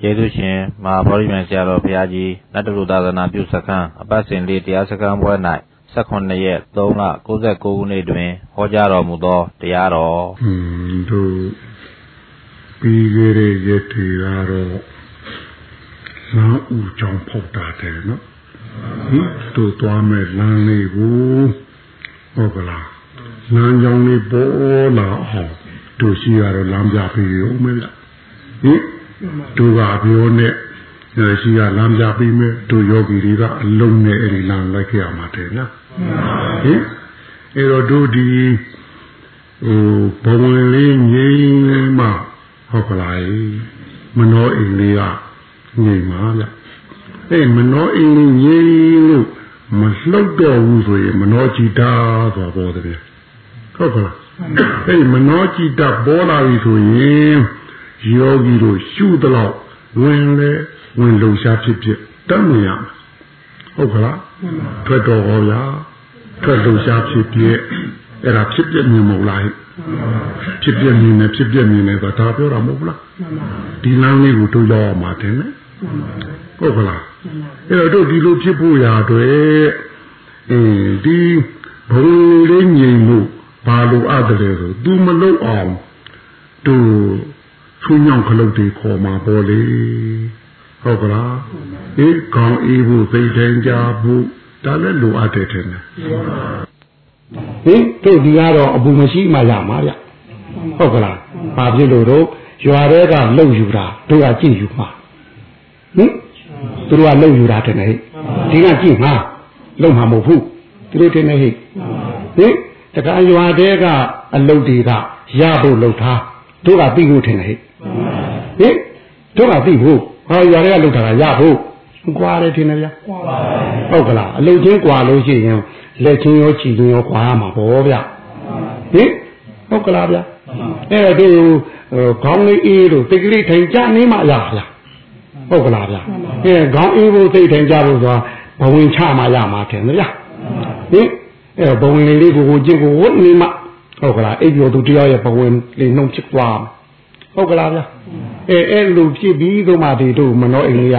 ကျေးဇူးရှင်မဟာဗောဓိမြိုင်ဆရာတော်ဘုရားကြီးနတ်တလူသာသနာပြုစခန်းအပတ်စဉ်လေးတရားစခန်းပွဲ၌18ရက်3လ69ခုနှစ်တွင်ဟောကြားတော်မူသောတရားတော်อืมတို့ပြီးခဲ့တဲ့ရက်တွေကတော့လမ်းဥကြောင့်ဖောက်တာတယ်နော်ဟင်တို့သွားမဲ့လမ်းလေးကိုဟုတ်ကလားလမ်းကြောင်းလေးပေါ်လာအောင်တို့ရှိရတော့လမ်းပြပေးရုံပဲလားဟင် တို့ကပြောနဲ့ရှိရလမ်းပြပေးမယ်တို့ယောဂီတွေကအလုံးနဲ့အဲ့ဒီလမ်းလိုက်ခဲ့ရမှာတယ်နော်ဟင်အဲ့တော့တို့ဒီဟိုဘဝလေးငြိမ်းမှဟုတ်ကလားမနောအိမ်လေးကငြိမ်ပါဗျအဲ့မနောအိမ်လေးငြိမ်းလို့မလှုပ်တော့ဘူးဆိုရင်မနောကြည်တာဆိုတော့တယ်ဟုတ်ကလားအဲ့မနောကြည်တာပေါ်လာပြီဆိုရင် ယောဂီတို့ရှုသလောက်ဝင်လေဝင်လုံရှားဖြစ်ဖြစ်တတ်မြင်ရမယ်ဟုတ်ကလားထွက်တော်ဟောဗျာထွက်လုံရှားဖြစ်ဖြစ်အဲ့ဒါဖြစ်ပြမြင်မဟုတ်လားဖြစ်ပြမြင်နေဖြစ်ပြမြင်နေတော့ဒါပြောတာမဟုတ်လားဒီလမ်းလေးကိုတို့ရောက်အောင်ပါတယ်နော်ဟုတ်ကလားအဲ့တော့တို့ဒီလိုဖြစ်ဖို့ရာအတွက်အင်းဒီဘုံလေးငြိမ်လို့ဘာလို့အပ်တယ်ဆို तू မလုပ်အောင် တို့ဆူညောင်းခလုတ်တွေခေါ်มาပေါ်လေဟုတ်ကလားအေးကောင်းအေးဖို့သိတဲ့ကြဖို့ဒါလည်းလိုအပ်တယ်ထင်တယ်ဟင်တို့ဒီကတော့အပူမရှိမှရမှာဗျဟုတ်ကလားဘာဖြစ်လို့တော့ရွာတွေကလှုပ်ယူတာတို့ကကြည့်ယူမှာဟင်သူတို့ကလှုပ်ယူတာတဲ့ဟဲ့ဒီကကြည့်မှာလှုပ်မှာမဟုတ်ဘူးသူတို့တဲ့ဟဲ့ဟင်တခါရွာတွေကအလုတ်တွေကရဖို့လှုပ်ထား တို့ကပြီးဖို့ထင်တယ်ဟဲ့ဟင်တို့ကပြီးဖို့ဟောရွာတွေကလှုပ်တာကရဖို့ကွာတယ်ထင်တယ်ဗျာဟုတ်ကလားအလုတ်ချင်းကွာလို့ရှိရင်လက်ချင်းရောခြေချင်းရောကွာရမှာပေါ့ဗျဟင်ဟုတ်ကလားဗျာအဲ့တော့ဒီခေါင်းလေးအေးတို့တိတ်ကလေးထိုင်ကြနေမှရဗျာဟုတ်ကလားဗျာအဲခေါင်းအေးဖို့သိထိုင်ကြဖို့ဆိုတာဘဝင်ချမှရမှာထင်တယ်ဗျာဟင်အဲဘဝင်လေးကိုကိုကြည့်ကိုဝတ်နေမှ ဟုတ်ကလားအိပ်ပြောသူတရားရဲ့ဘဝင်လေးနှုံဖြစ်သွားဟုတ်ကလားဗျာအဲအဲ့လိုဖြစ်ပြီးတော့မှဒီတို့မနောအိမ်လေးက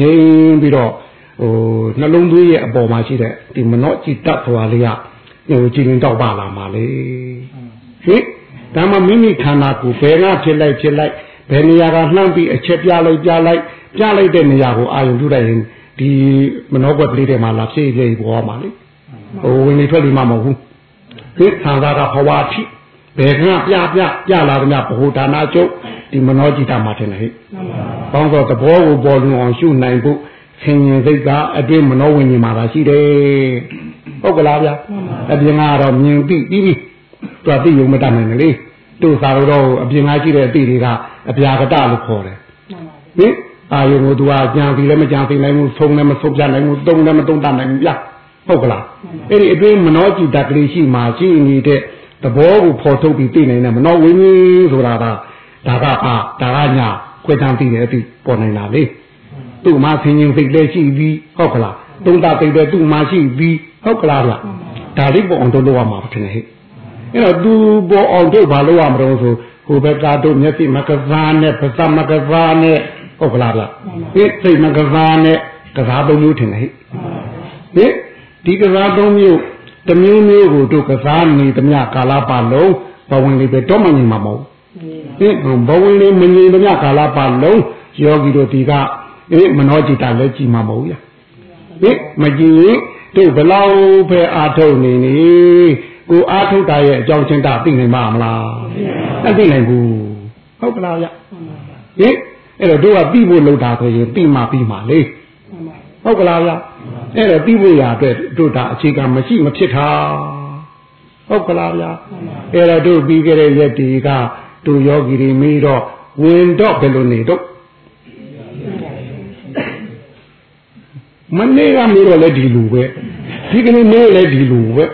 ငြိမ်ပြီးတော့ဟိုနှလုံးသွေးရဲ့အပေါ်မှာရှိတဲ့ဒီမနောจิตတဘွားလေးကဟိုကြည်ရင်တော့ပါလာမှာလေဟင်ဒါမှမိမိခန္ဓာကိုယ်ဘယ်ကဖြစ်လိုက်ဖြစ်လိုက်ဘယ်နေရာကလှမ်းပြီးအချက်ပြလိုက်ပြလိုက်ပြလိုက်တဲ့နေရာကိုအာရုံပြုလိုက်ရင်ဒီမနောကွက်ကလေးတွေမှာလာဖြည့်ဖြည့်ပေါ်မှာလေဟိုဝင်နေထွက်ပြီးမှမဟုတ်ဘူး ဒီခန္ဓာကဘဝထိဘယ်ကပြပြပြလာသမျှဘ ਹੁ ဒါနာကျုပ်ဒီမနောจิตမှာထင်တယ်ဟဲ့။ဘောင်းတော့သဘောကိုပေါ်လွန်အောင်ရှုနိုင်ဖို့ဆင်ញင်စိတ်ကအတင်းမနောဝိညာဉ်မှာသာရှိတယ်။ဟုတ်ကလားဗျာ။အပြင်ကတော့မြင်ပြီးပြီးပြီးသူကသိယုံမတတ်နိုင်လေ။သူ့သာတော့အပြင်ကရှိတဲ့အတိတွေကအပြာကတလို့ခေါ်တယ်။ဟင်အာယုံကိုသူကကြံပြီးလည်းမကြံပြီးနိုင်ဘူးဆုံးလည်းမဆုံးပြနိုင်ဘူးတုံလည်းမတုံတတ်နိုင်ဘူးဗျာ။ ဟုတ်ကလား။အဲ့ဒီအတွင်းမနောจิตကလေးရှိမှရှိနေတဲ့သဘောကိုဖော်ထုတ်ပြီးသိနိုင်တယ်မနောဝိညာဉ်ဆိုတာကဒါကအာဒါကညာခွဲတန်းသိတယ်အသိပေါ်နိုင်တာလေသူ့မှာဆင်းရင်စိတ်လည်းရှိပြီးဟုတ်ကလားသုံးတာသိတယ်သူ့မှာရှိပြီးဟုတ်ကလားဗျဒါလေးပေါ်အောင်တို့လုပ်ရမှာဖြစ်နေဟဲ့အဲ့တော့သူပေါ်အောင်တို့ဘာလုပ်ရမလို့ဆိုဟိုဘက်ကတို့မျက်စိမကစားနဲ့ပါးစပ်မကစားနဲ့ဟုတ်ကလားဗျဟိစိတ်မကစားနဲ့ကစားသုံးမျိုးထင်တယ်ဟဲ့ဟိ ဒီကစားသုံးမျိုးတမျိုးမျိုးကိုတို့ကစားနေသမျှကာလပတ်လုံးဘဝင်လေးပဲတော့မငြိမ်မှာမဟုတ်အေးဘဝင်လေးမငြိမ်သမျှကာလပတ်လုံးယောဂီတို့ဒီကအေးမနောจิตလည်းကြည်မှာမဟုတ်ရဟိမကြည်ရင်တို့ဘလောက်ပဲအာထုတ်နေနေကိုအာထုတ်တာရဲ့အကြောင်းချင်းတာသိနိုင်မှာမလားမသိနိုင်ဘူးဟုတ်ကလားဗျဟိအဲ့တော့တို့ကပြီးဖို့လုပ်တာဆိုရင်ပြီးမှပြီးမှလေ ဟုတ်ကလားဗျအဲ့တော့ပြီးဖို့ရအတွက်တို့ဒါအခြေခံမရှိမဖြစ်တာဟုတ်ကလားဗျအဲ့တော့တို့ပြီးခဲ့တဲ့ရက်ဒီကတို့ယောဂီတွေမေးတော့ဝင်တော့ဘယ်လိုနေတော့မနေ့ကမေးတော့လည်းဒီလူပဲဒီကနေ့မေးလည်းဒီလူပဲ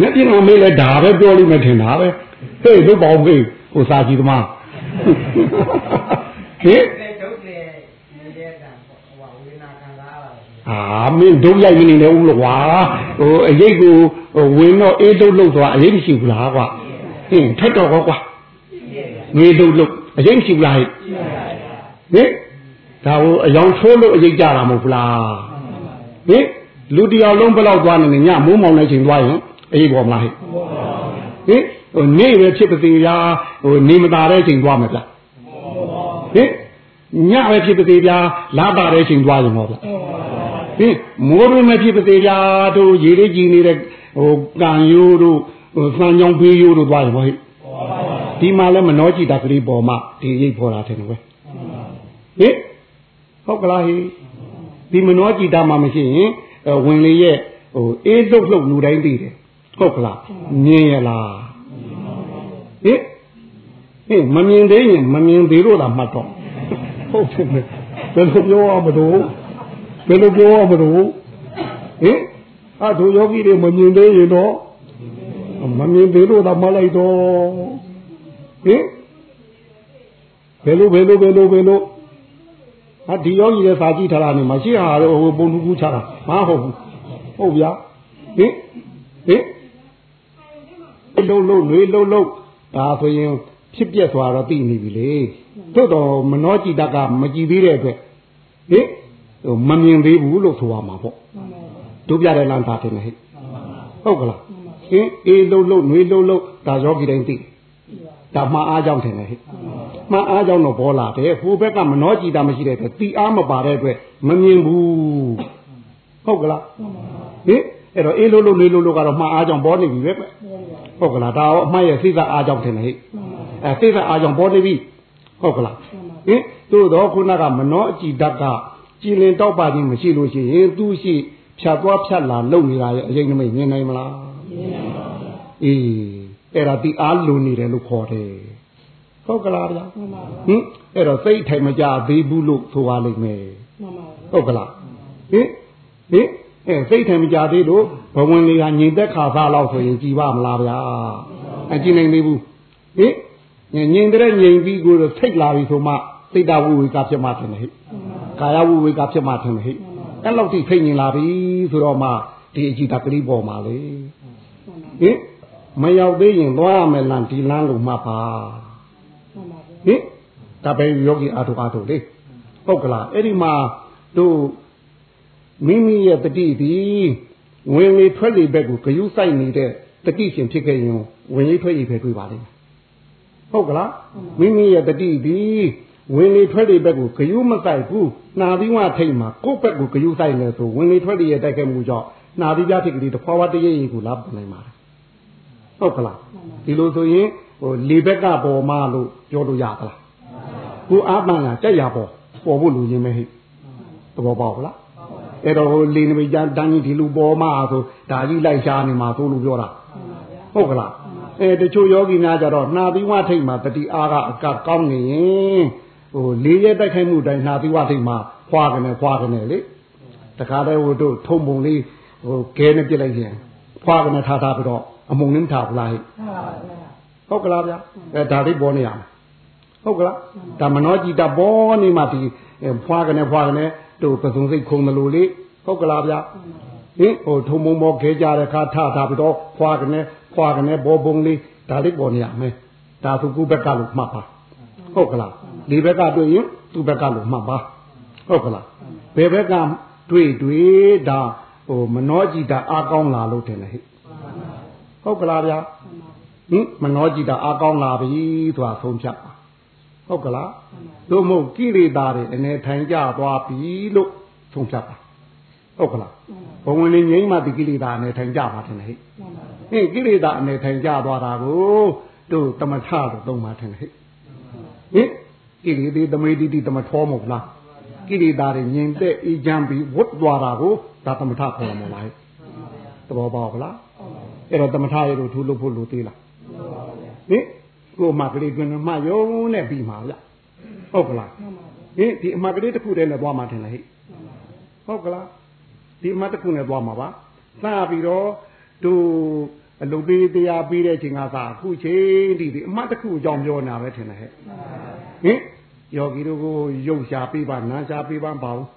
ငါပြင်အောင်မေးလည်းဒါပဲပြောလို့မထင်တာပဲဟေးတို့ပေါ့ဟေးဟိုစာကြည့်သမားဟေး အာမင်းဒုရိုက်နေနေဦးလို့ကွာဟိုအရေးကိုဝင်းတော့အေးဒုတ်လို့ဆိုတာအရေးမရှိဘူးလားကွာဟင်းထက်တော့ကွာငေးဒုတ်လို့အရေးမရှိဘူးလားဟဲ့ဟဟင်ဒါကိုအယောင်ထိုးလို့အရေးကြတာမဟုတ်လားဟင်လူတယောက်လုံးဘယ်လောက်သွားနေညမိုးမောင်တဲ့ချိန်သွားရင်အေးပေါ်မလားဟဲ့ဟင်ဟိုနေပဲဖြစ်ပါသေးဗျာဟိုနေမတာတဲ့ချိန်သွားမှာဗျဟင်ညပဲဖြစ်ပါသေးဗျာလာတာတဲ့ချိန်သွားရင်ဟောဗျ ဟင်မိုးရုံးမဖြစ်ပါသေးဗျာတို့ရေလေးကြည်နေတဲ့ဟိုကံရိုးတို့ဟိုစံကြောင်ဖေးရိုးတို့သွားရင်ဟောဟဲ့ဒီမှာလဲမနှောကြည့်တာကလေးပေါ်မှာဒီရိပ်ပေါ်လာတယ်ကွယ်ဟင်ဟုတ်ကလားဟိဒီမနှောကြည့်တာမှမရှိရင်ဝင်လေရဲ့ဟိုအေးတုတ်လှုပ်လူတိုင်းသိတယ်ဟုတ်ကလားမြင်ရလားဟင်ဟင်မမြင်သေးရင်မမြင်သေးလို့လားမှတ်တော့ဟုတ်တယ်ဘယ်လိုပြောရမလို့ ဘယ်လိုပြောရမလို့ဟင်အတို့ယောဂီတွေမမြင်သေးရင်တော့မမြင်သေးလို့သာမလိုက်တော့ဟင်ဘယ်လိုဘယ်လိုဘယ်လိုဘယ်လိုဟာဒီယောဂီရဲ့စာကြည့်ထားတာနေမရှိဟာတော့ဟိုပုံလူကူးချတာမဟုတ်ဘူးဟုတ်ဗျာဟင်ဟင်လှုပ်လှုပ်နှွေးလှုပ်လှုပ်ဒါဆိုရင်ဖြစ်ပြက်သွားတော့သိနေပြီလေသို့တော့မနှောကြည်တတ်ကမကြည်သေးတဲ့အတွက်ဟင် ဟိုမမြင်သေးဘူးလို့ဆိုရမှာပေါ့တို့ပြတဲ့လမ်းသားတယ်ဟဲ့ဟုတ်ကလားဟင်အေးလှုပ်လှုပ်နှွေးလှုပ်လှုပ်ဒါယောဂီတိုင်းသိဒါမှအားကြောင့်တယ်ဟဲ့မှအားကြောင့်တော့ပေါ်လာတယ်ဟိုဘက်ကမနှောကြည်တာမရှိတဲ့အတွက်တီအားမပါတဲ့အတွက်မမြင်ဘူးဟုတ်ကလားဟင်အဲ့တော့အေးလို့လို့လေးလို့လို့ကတော့မှားအားကြောင့်ပေါ်နေပြီပဲဟုတ်ကလားဒါရောအမှတ်ရဲ့စိတ်ကအားကြောင့်ထင်တယ်ဟဲ့အဲစိတ်ကအားကြောင့်ပေါ်နေပြီဟုတ်ကလားဟင်တို့တော့ခုနကမနှောအကြည်ဓာတ်က ကြည်လင်တောက်ပါခြင်းမရှိလို့ရှိရင်သူရှိဖြတ်သွားဖြတ်လာလုံနေတာရဲ့အရင်ကမိတ်မြင်နိုင်မလားမြင်နိုင်ပါဘူးအေးအဲ့ဒါဒီအားလုံနေတယ်လို့ခေါ်တယ်ဟုတ်ကလားဗျာဟင်အဲ့တော့စိတ်ထိုင်မကြသေးဘူးလို့ဆိုပါလိမ့်မယ်ဟုတ်ကလားဟင်ဟင်အဲစိတ်ထိုင်မကြသေးလို့ဘဝင်လေးကညီသက်ခါစားလောက်ဆိုရင်ကြည်ပါမလားဗျာအကြည့်နိုင်သေးဘူးဟင်ငြိမ်တဲ့ငြိမ်ပြီးကိုစိတ်လာပြီဆိုမှစိတ်တဝိဝေကဖြစ်မှထင်တယ်ဟဲ့ ကာယဝိဝေကဖြစ်မှထင်တယ်ဟဲ့အဲ့လောက်ထိစိတ်ငြိမ်လာပြီဆိုတော့မှဒီအကြည့်တကလေးပေါ်မှာလေဟင်မရောက်သေးရင်သွားရမယ်လမ်းဒီလမ်းလို့မှတ်ပါဟင်ဒါပဲယောဂီအာထုအာထုလေဟုတ်ကလားအဲ့ဒီမှာတို့မိမိရဲ့တတိသည်ဝင်လေထွက်လေဘက်ကိုဂယုစိုက်နေတဲ့တတိရှင်ဖြစ်ခဲ့ရင်ဝင်လေထွက်လေပဲတွေ့ပါလိမ့်မယ်ဟုတ်ကလားမိမိရဲ့တတိသည် ဝင်လေထွက်လေဘက်ကိုဂယုမဆိုင်ဘူးနာသီဝထိတ်မှာကိုယ့်ဘက်ကိုဂယုဆိုင်နေဆိုဝင်လေထွက်လေရဲ့တိုက်ခိုက်မှုကြောင့်နာသီပြထိတ်ကလေးတစ်ဖွာဖွာတရေရင်ကိုလာပုံနိုင်ပါတယ်ဟုတ်ကလားဒီလိုဆိုရင်ဟိုလေဘက်ကပေါ်မလို့ပြောလို့ရသလားကိုအားပန်းကကြက်ရပေါ်ပေါ်ဖို့လူချင်းပဲဟိသဘောပေါက်လားအဲ့တော့ဟိုလေနမိတ်တန်းကြီးဒီလူပေါ်မှာဆိုဒါကြီးလိုက်ရှားနေမှာသို့လို့ပြောတာဟုတ်ကလားအဲတချို့ယောဂီများကြတော့နှာသီဝထိတ်မှာတတိအားကအကကောင်းနေရင် ဟိုလေးရဲတိုက်ခိုက်မှုတိုင်းနှာသီဝထိတ်မှာဖွာကနေဖွာကနေလေတခါတည်းဟိုတို့ထုံပုံလေးဟိုခဲနဲ့ပြစ်လိုက်ရင်ဖွာကနေထားထားပြီးတော့အမုံနှင်းထားပလားဟဲ့ဟုတ်ကလားဗျအဲဒါလေးပေါ်နေရမယ်ဟုတ်ကလားဒါမနောကြည်တာပေါ်နေမှဒီဖွာကနေဖွာကနေတို့ပစုံစိတ်ခုံတယ်လို့လေဟုတ်ကလားဗျဟင်ဟိုထုံမုံမောခဲကြတဲ့ခါထထားပြီးတော့ဖွာကနေဖွာကနေဘောပုံလေးဒါလေးပေါ်နေရမယ်ဒါသူကုဘက်ကလို့မှတ်ပါဟုတ်ကလား ဒီဘက်ကတွေ့ရင်သူ့ဘက်ကလို့မှတ်ပါဟုတ်ကလားဘယ်ဘက်ကတွေ့တွေ့ဒါဟိုမနှောကြည်တာအားကောင်းလာလို့ထင်တယ်ဟဲ့ဟုတ်ကလားဗျာဟင်မနှောကြည်တာအားကောင်းလာပြီဆိုတာဆုံးဖြတ်ပါဟုတ်ကလားတို့မဟုတ်ကိလေသာတွေအနေထိုင်ကြသွားပြီလို့ဆုံးဖြတ်ပါဟုတ်ကလားဘဝင်လေးငိမ့်မှဒီကိလေသာအနေထိုင်ကြပါထင်တယ်ဟဲ့ဟင်ကိလေသာအနေထိုင်ကြသွားတာကိုတို့တမထလို့သုံးပါထင်တယ်ဟဲ့ဟင် ကိလေသာသမေတိတိတမထောမဟုတ်လားကိလေသာတွေငြိမ်သက်အေးချမ်းပြီးဝတ်သွားတာကိုဒါတမထခေါ်မှာလားသဘောပေါက်လားအဲ့တော့တမထရဲ့တို့ထူလို့ဖို့လို့သေးလားဟင်ကိုမှကလေးတွင်မှယုံနဲ့ပြီးမှာဗျဟုတ်ကလားဟင်ဒီအမှကလေးတစ်ခုတည်းနဲ့သွားမှထင်လားဟိဟုတ်ကလားဒီအမှတစ်ခုနဲ့သွားမှာပါစပြီးတော့တို့အလုပ်ပေးတရားပေးတဲ့အချိန်ကသာအခုချိန်ဒီဒီအမှတစ်ခုအကြောင်းပြောနေတာပဲထင်တယ်ဟဲ့ ဟင်ယောဂီတို့ကိုရုပ်ရှားပေးပါနာရှားပေးပါမပါဘူး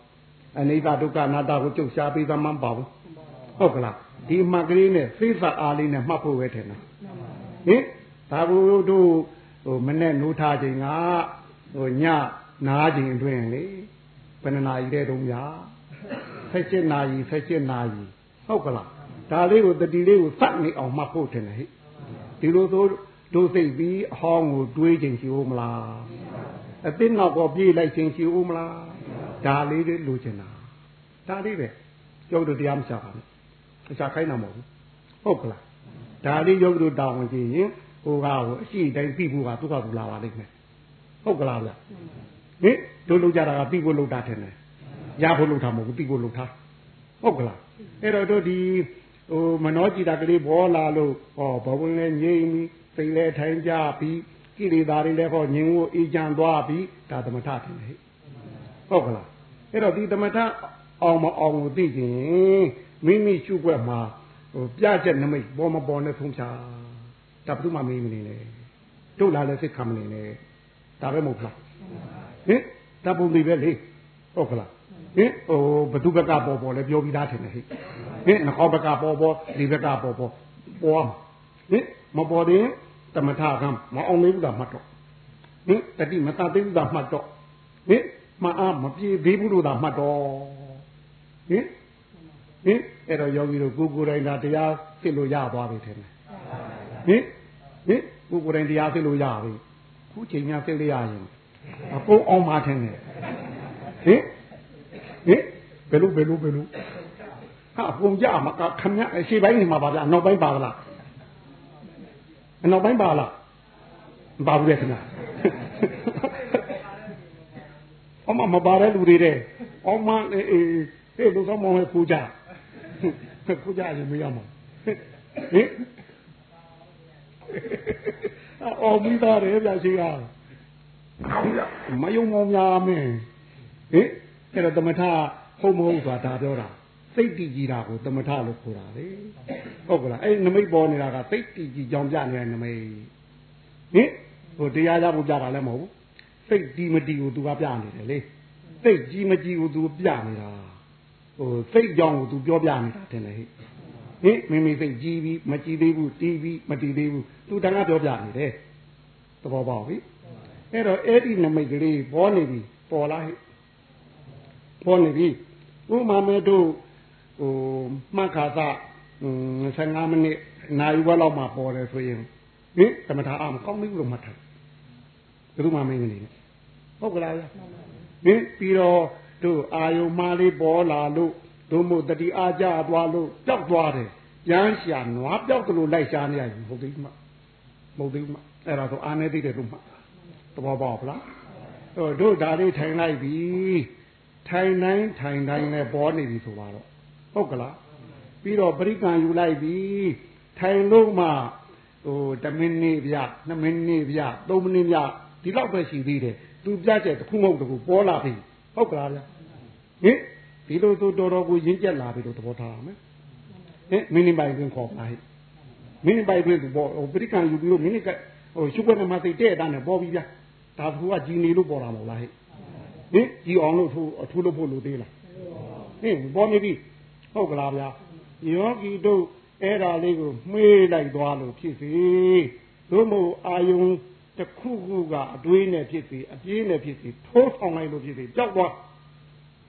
အနိစ္စဒုက္ခအနတ္တကိုကြုတ်ရှားပေးသမှမပါဘူးဟုတ်ကလားဒီအမှကလေးနဲ့သိသအားလေးနဲ့မှတ်ဖို့ပဲထင်တယ်ဟင်ဒါကိုတို့ဟိုမနဲ့နိုးထားချိန်ကဟိုညနားခြင်းအတွင်းလေဘယ်နှနာရီတဲ့တုံးညာ17နာရီ17နာရီဟုတ်ကလားဒါလေးကိုတတိလေးကိုစက်နေအောင်မှတ်ဖို့တင်တယ်ဟိဒီလိုဆို တို့သိပြီးအဟောင်းကိုတွေးခြင်းရှိဦးမလားအသိနောက်ကိုပြေးလိုက်ခြင်းရှိဦးမလားဒါလေးလေးလိုချင်တာဒါလေးပဲကျုပ်တို့တရားမချပါနဲ့အချခိုင်းတာမဟုတ်ဘူးဟုတ်ကလားဒါလေးယုတ်တို့တောင်းကြည့်ရင်ဟိုကဟိုအရှိတိုင်းပြီးဖို့ကသူကသူလာပါလိမ့်မယ်ဟုတ်ကလားဗျဟင်တို့လောက်ကြတာကပြီးဖို့လောက်တာထင်တယ်ရဖို့လောက်တာမဟုတ်ဘူးပြီးဖို့လောက်တာဟုတ်ကလားအဲ့တော့တို့ဒီဟိုမနောကြည်တာကလေးဘောလာလို့ဟောဘဝနဲ့ငြိမ်ပြီး စိတ်လဲထိုင်ကြပြီးကိလေသာတွေလည်းဟောငြိမ်ကိုအေးချမ်းသွားပြီးဒါသမထထင်တယ်ဟုတ်ကလားအဲ့တော့ဒီသမထအောင်မအောင်ကိုသိခြင်းမိမိရှုွက်မှာဟိုပြချက်နမိတ်ပေါ်မပေါ်နဲ့ဖုံးချဒါဘယ်သူမှမေးမနေနဲ့တို့လာလဲစိတ်ခံမနေနဲ့ဒါပဲမဟုတ်လားဟင်ဒါပုံဒီပဲလေဟုတ်ကလားဟင်ဟိုဘသူဘက်ကပေါ်ပေါ်လဲပြောပြီးသားထင်တယ်ဟိဟင်နှခေါဘက်ကပေါ်ပေါ်ဒီဘက်ကပေါ်ပေါ်ပေါ်ဟင်မပေါ်ရင် တမထကံမအောင်လေးဘူးလားမှတ်တော့ဟင်တတိမတသိဘူးလားမှတ်တော့ဟင်မအားမပြေသေးဘူးလို့သာမှတ်တော့ဟင်ဟင်အဲ့တော့ယောဂီတို့ကိုကိုယ်တိုင်သာတရားသိလို့ရသွားပြီထင်တယ်ဟင်ဟင်ကိုကိုယ်တိုင်တရားသိလို့ရပြီခုချိန်များသိလို့ရရင်အကုန်အောင်မှထင်တယ်ဟင်ဟင်ဘယ်လိုဘယ်လိုဘယ်လိုဟာအကုန်ကြမှာခမရအရှိပိုင်းနေမှာပါဗျာနောက်ပိုင်းပါလား အနောက်ပိုင်းပါလားမပါဘူးလေခင်ဗျာအမမပါတဲ့လူတွေတဲ့အမအေးအေးလူကမောင်းခူကြခူကြရင်မရမှာဟင်အော်မိသားတယ်ဗျာရှိကမယုံမောင်များမင်းဟင်အဲ့တော့တမထဟုတ်မဟုတ်ဆိုတာဒါပြောတာ စိတ်တည်ကြည်တာကိုတမထလို့ခေါ်တာလေဟုတ်ကလားအဲ့နမိတ်ပေါ်နေတာကစိတ်တည်ကြည်ကြောင်ပြနေတဲ့နမိတ်ဟင်ဟိုတရားရဖို့ပြတာလည်းမဟုတ်ဘူးစိတ်ဒီမတီကိုသူကပြနေတယ်လေစိတ်ကြီးမကြီးကိုသူပြနေတာဟိုစိတ်ကြောင်ကိုသူပြောပြနေတာတင်လေဟိဟင်မိမိစိတ်ကြီးပြီးမကြီးသေးဘူးတီးပြီးမတီးသေးဘူးသူတန်ခါပြောပြနေတယ်သဘောပေါက်ပြီအဲ့တော့အဲ့ဒီနမိတ်ကလေးပေါ်နေပြီပေါ်လာဟိပေါ်နေပြီဥမာမဲတို့ ဟိုမှတ်ခါသ15မိနစ်နိုင်ဝက်လောက်မှပေါ်တယ်ဆိုရင်ဟင်သမထအာမကောင်းဘူးလို့မှတ်ထားဘယ်သူမှမင်းနေနဲ့ဟုတ်ကလားဗျဟင်ပြီးတော့တို့အာယုံမလေးပေါ်လာလို့တို့မို့တတိအားကြသွားလို့ကြောက်သွားတယ်ကျန်းရှာနွားပြောက်တယ်လို့လိုက်ရှားနေရပြီဟုတ်သေးမှမဟုတ်သေးမှအဲ့ဒါဆိုအာနေသိတယ်လို့မှသဘောပေါက်လားဟိုတို့ဒါလေးထိုင်လိုက်ပြီထိုင်တိုင်းထိုင်တိုင်းနဲ့ပေါ်နေပြီဆိုပါတော့ ဟုတ်ကလားပြီးတော့ပရိကံယူလိုက်ပြီထိုင်လို့မှဟို10မိနစ်ပြ2မိနစ်ပြ3မိနစ်ပြဒီလောက်ပဲရှိသေးတယ်သူပြချက်တစ်ခုမဟုတ်တခုပေါ်လာပြီဟုတ်ကလားဗျဟင်ဒီလိုဆိုတော်တော်ကိုရင်းကျက်လာပြီလို့သဘောထားရမယ်ဟင်မိနစ်ပိုင်တွင်ခေါ်ပါဟဲ့မိနစ်ပိုင်တွင်သူပေါ်ဟိုပရိကံယူပြီးလို့မိနစ်ကဟိုရှုပ်ွက်နေမှသိတဲ့တာနဲ့ပေါ်ပြီးဗျာဒါသူကကြီးနေလို့ပေါ်လာမလားဟဲ့ဟင်ကြီးအောင်လို့ထူအထူးလို့ဖို့လို့သေးလားဟင်ပေါ်နေပြီ ဟုတ်ကလားဗျာယောဂီတို့အဲ့ဒါလေးကိုမှေးလိုက်သွားလို့ဖြစ်စီသို့မဟုတ်အာယုံတစ်ခုခုကအတွေးနဲ့ဖြစ်စီအပြေးနဲ့ဖြစ်စီထိုးဆောင်လိုက်လို့ဖြစ်စီကြောက်သွား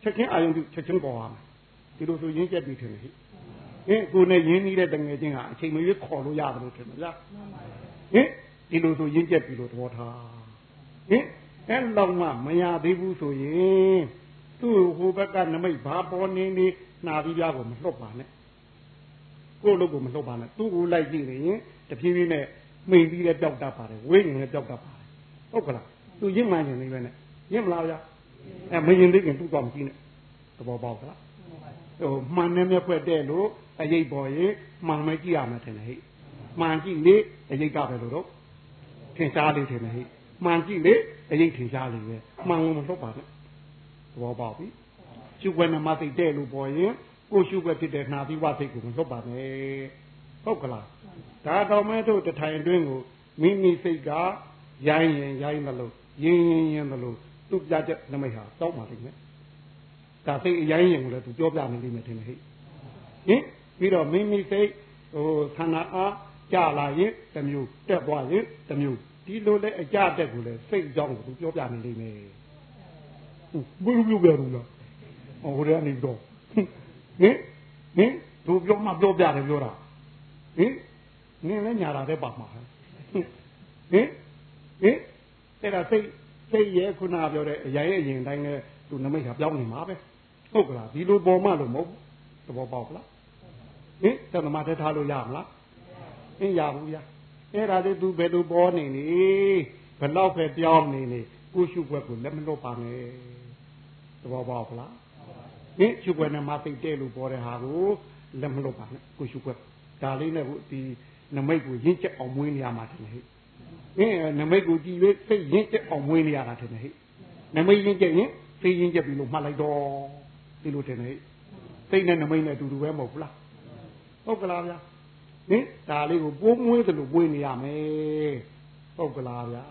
ချက်ချင်းအာယုံချက်ချင်းပေါ်သွားမယ်ဒီလိုဆိုရင်းချက်ပြီးထင်တယ်ဟိဟင်ကိုနဲ့ရင်းနေတဲ့တငယ်ချင်းကအချိန်မရွေးခေါ်လို့ရတယ်လို့ထင်တယ်ဗျာဟင်ဒီလိုဆိုရင်းချက်ပြီးလို့သဘောထားဟင်အဲ့လောက်မှမရသေးဘူးဆိုရင်သူ့ဟိုဘက်ကနမိတ်ဘာပေါ်နေနေ နာပြီးပြားကိုမလှုပ်ပါနဲ့ကိုယ့်လုပ်ကိုမလှုပ်ပါနဲ့သူ့ကိုလိုက်ကြည့်ရင်တဖြည်းဖြည်းနဲ့မှိန်ပြီးလည်းပျောက်တတ်ပါတယ်ဝိညာဉ်လည်းပျောက်တတ်ပါတယ်ဟုတ်ကလားသူရင့်မှန်နေနေပဲနဲ့ရင့်မလားဗျာအဲမရင်သေးခင်သူ့တော့မကြည့်နဲ့သဘောပေါက်လားဟိုမှန်နေမြက်ဖွက်တဲ့လို့အရေးပေါ်ရင်မှန်မကြည့်ရမှာတယ်ဟဲ့မှန်ကြည့်လေအရေးကပဲလို့တော့ထင်ရှားလေးတယ်ဟဲ့မှန်ကြည့်လေအရေးထင်ရှားလေးပဲမှန်လို့မလှုပ်ပါနဲ့သဘောပေါက်ပြီ ရှုွယ်နမသိတဲ့လို့ပေါ်ရင်ကိုရှုွယ်ဖြစ်တဲ့နာသီဝသိကိုမလှုပ်ပါနဲ့ဟုတ်ကလားဒါတော်မဲတို့တထိုင်တွင်းကိုမိမိစိတ်ကရိုင်းရင်ရိုင်းမလို့ရင်းရင်ရင်မလို့သူ့ပြတဲ့နမိတ်ဟာတောက်ပါလိမ့်မယ်ဒါစိတ်အရိုင်းရင်ကိုလည်းသူပြောပြနေလိမ့်မယ်ထင်တယ်ဟဲ့ဟင်ပြီးတော့မိမိစိတ်ဟိုသန္တာအားကြလာရင်တစ်မျိုးတက်သွားရင်တစ်မျိုးဒီလိုလဲအကြတက်ကိုလဲစိတ်ကြောင်းကိုသူပြောပြနေလိမ့်မယ်ဘယ်လိုပြောပြလို့လား ဟိုရနေတော့ဟင်ဟင်တို့ပြောမှပြောပြတယ်ပြောတာဟင်နင်းလည်းညာတာတဲ့ပါမှာဟင်ဟင်အဲ့ဒါစိတ်စိတ်ရဲ့ခုနပြောတဲ့အရာရဲ့အရင်တိုင်းနဲ့သူနမိတ်ကပြောင်းနေမှာပဲဟုတ်ကလားဒီလိုပေါ်မှလို့မဟုတ်သဘောပေါက်လားဟင်တဏ္ဍမတက်ထားလို့ရမလားအင်းရဘူးရအဲ့ဒါလေးသူဘယ်လိုပေါ်နေနေဘယ်တော့ပဲပြောင်းနေနေကိုရှုွက်ကိုလက်မလွတ်ပါနဲ့သဘောပေါက်လား ဟင်ရှုွက်နဲ့မသိတဲ့လို့ပေါ်တဲ့ဟာကိုလက်မလွတ်ပါနဲ့ကိုရှုွက်ဒါလေးနဲ့ဒီနမိတ်ကိုရင့်ကျက်အောင်မွေးနေရမှာတယ်ဟဲ့ဟင်နမိတ်ကိုကြည်၍စိတ်ရင့်ကျက်အောင်မွေးနေရတာတယ်ဟဲ့နမိတ်ရင့်ကျက်ရင်စိတ်ရင့်ကျက်ပြီလို့မှတ်လိုက်တော့ဒီလိုတယ်ဟဲ့စိတ်နဲ့နမိတ်နဲ့အတူတူပဲမဟုတ်ဘူးလားဟုတ်ကလားဗျာဟင်ဒါလေးကိုပိုးမွေးသလိုပွေးနေရမယ်ဟုတ်ကလားဗျာ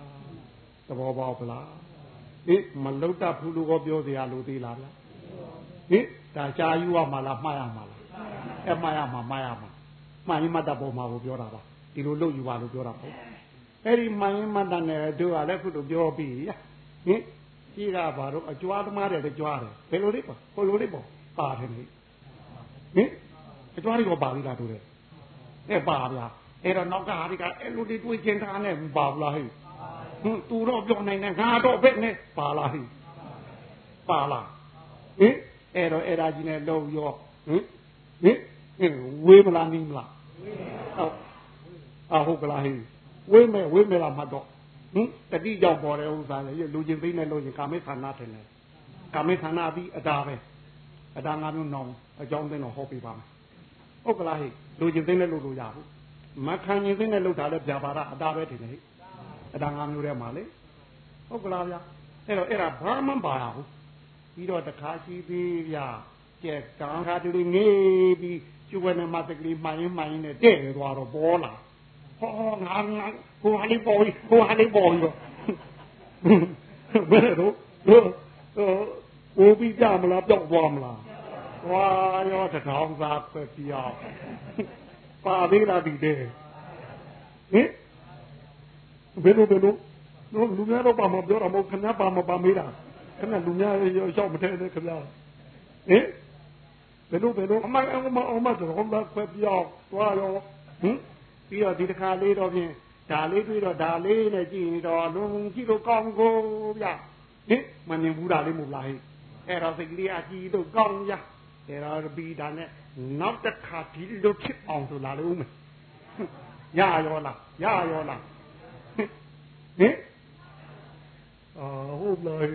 သဘောပေါက်လားဟင်မလုတ်တတ်ဘူးလို့ပြောเสียလို့သေးလားဗျာ ဟင်ဒါရှားယူရမှာလားမှားရမှာလားအဲမှားရမှာမှားရမှာမှားရင်မတ်တပေါ်မှာကိုပြောတာပါဒီလိုလုပ်ယူပါလို့ပြောတာပေါ့အဲ့ဒီမှားရင်မတ်တနဲ့တို့ကလည်းခုလိုပြောပြီးဟင်ကြီးကဘာတော့အကြွားသမားတယ်ကြွားတယ်ဘယ်လိုလေးပေါ့ဟိုလိုလေးပေါ့ပါတယ်လေဟင်အကြွားလေးကပါပြီးတာတို့တယ်အဲပါဗျာအဲ့တော့နောက်ကဟာဒီကအဲ့လိုတွေတွေးကျင်တာနဲ့ပါဘူးလားဟဲ့ဟင်သူတော့ပြောနိုင်တယ်ငါတော့ဘယ်နဲ့ပါလားဟဲ့ပါလားဟင် အဲ့တော့အဲ့ဒါကြီးနဲ့လုံရောဟင်ဟင်ဝေးမလားနီးမလားဟုတ်အဟုတ်ကလားဟိဝေးမယ်ဝေးမယ်လားမှတော့ဟင်တတိကြောင့်ပေါ်တဲ့ဥစ္စာလေလူချင်းသိနေလို့ရင်ကာမိဌာနထင်တယ်ကာမိဌာနပြီးအတားပဲအတားငါမျိုးနောင်အကြောင်းသိတော့ဟောပြပါမယ်ဟုတ်ကလားဟိလူချင်းသိနေလို့လို့ရဘူးမခံရင်သိနေလို့တာလဲပြပါရအတားပဲထင်တယ်ဟိအတားငါမျိုးထဲမှာလေဟုတ်ကလားဗျာအဲ့တော့အဲ့ဒါဘာမှမပါဘူး ပြီးတော့တခါရှိသေးဗျာကျက်တန်းခါတလေးငေးပြီးကျွဝဲနဲ့မတကလေးမှိုင်းမှိုင်းနဲ့တဲ့သွားတော့ပေါ်လာဟောငါငါဟိုဟာလေးပေါ်ဟိုဟာလေးပေါ်ရောဘယ်လိုတို့ဟိုပြီးကြမလားပြောက်သွားမလားဝါရောတထောင်စားပဲပြောက်ပါသေးလားဒီတဲ့ဟင်ဘယ်လိုဘယ်လိုတို့လူများတော့ပါမပြောတာမဟုတ်ခဏပါမပါမေးတာ ခဏလူများရောက်မထဲနဲ့ခင်ဗျာဟင်ဘယ်လိုဘယ်လိုအမအမအမဆိုတော့ဘာခွဲပြောင်းသွားရောဟင်ပြီးတော့ဒီတစ်ခါလေးတော့ဖြင့်ဒါလေးတွေ့တော့ဒါလေးနဲ့ကြည့်နေတော့လုံကြည့်လို့ကောင်းကိုဗျဟင်မမြင်ဘူးဒါလေးမဟုတ်လားဟဲ့အဲ့တော့စိတ်ကလေးအကြည့်တော့ကောင်းရအဲ့တော့ပြီးဒါနဲ့နောက်တစ်ခါဒီလိုဖြစ်အောင်ဆိုလာလို့ဦးမယ်ရရောလားရရောလားဟင် အာဟုတ်လား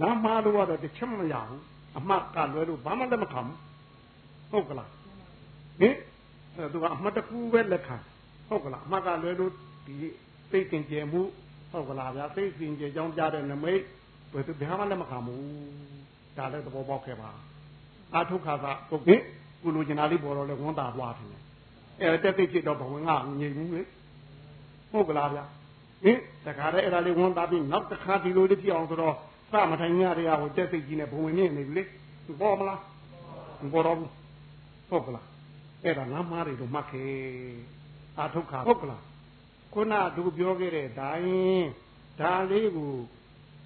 နားမလို့တော့တစ်ချက်မရဘူးအမှတ်ကလွဲလို့ဘာမှလက်မခံဘူးဟုတ်ကလားဟင်သူကအမှတ်တစ်ခုပဲလက်ခံဟုတ်ကလားအမှတ်ကလွဲလို့ဒီသိကျင်ကျယ်မှုဟုတ်ကလားဗျာသိကျင်ကျယ်ကြောင်းပြတဲ့နမိတ်ဘယ်သူဘာမှလက်မခံဘူးဒါလည်းသဘောပေါက်ခဲ့ပါအာထုခါကဟုတ်ကဲ့ကုလိုကျင်နာလေးပေါ်တော့လဲဝန်တာသွားတယ်အဲတက်သိဖြစ်တော့ဘဝင်ကငြိမ်ဘူးလေဟုတ်ကလားဗျာ ဟင်တခါတည်းအဲ့ဒါလေးဝန်တာပြီးနောက်တစ်ခါဒီလိုလေးဖြစ်အောင်ဆိုတော့စမထိုင်ရတဲ့ဟာကိုတက်စိတ်ကြီးနဲ့ဘုံဝင်နေနေပြီလေပေါ်မလားပေါ်တော့ဟုတ်ကလားအဲ့ဒါလမ်းမားတွေတော့မှတ်ခဲ့အာထုတ်ခါဟုတ်ကလားခုနသူပြောခဲ့တဲ့ဒိုင်းဒါလေးကို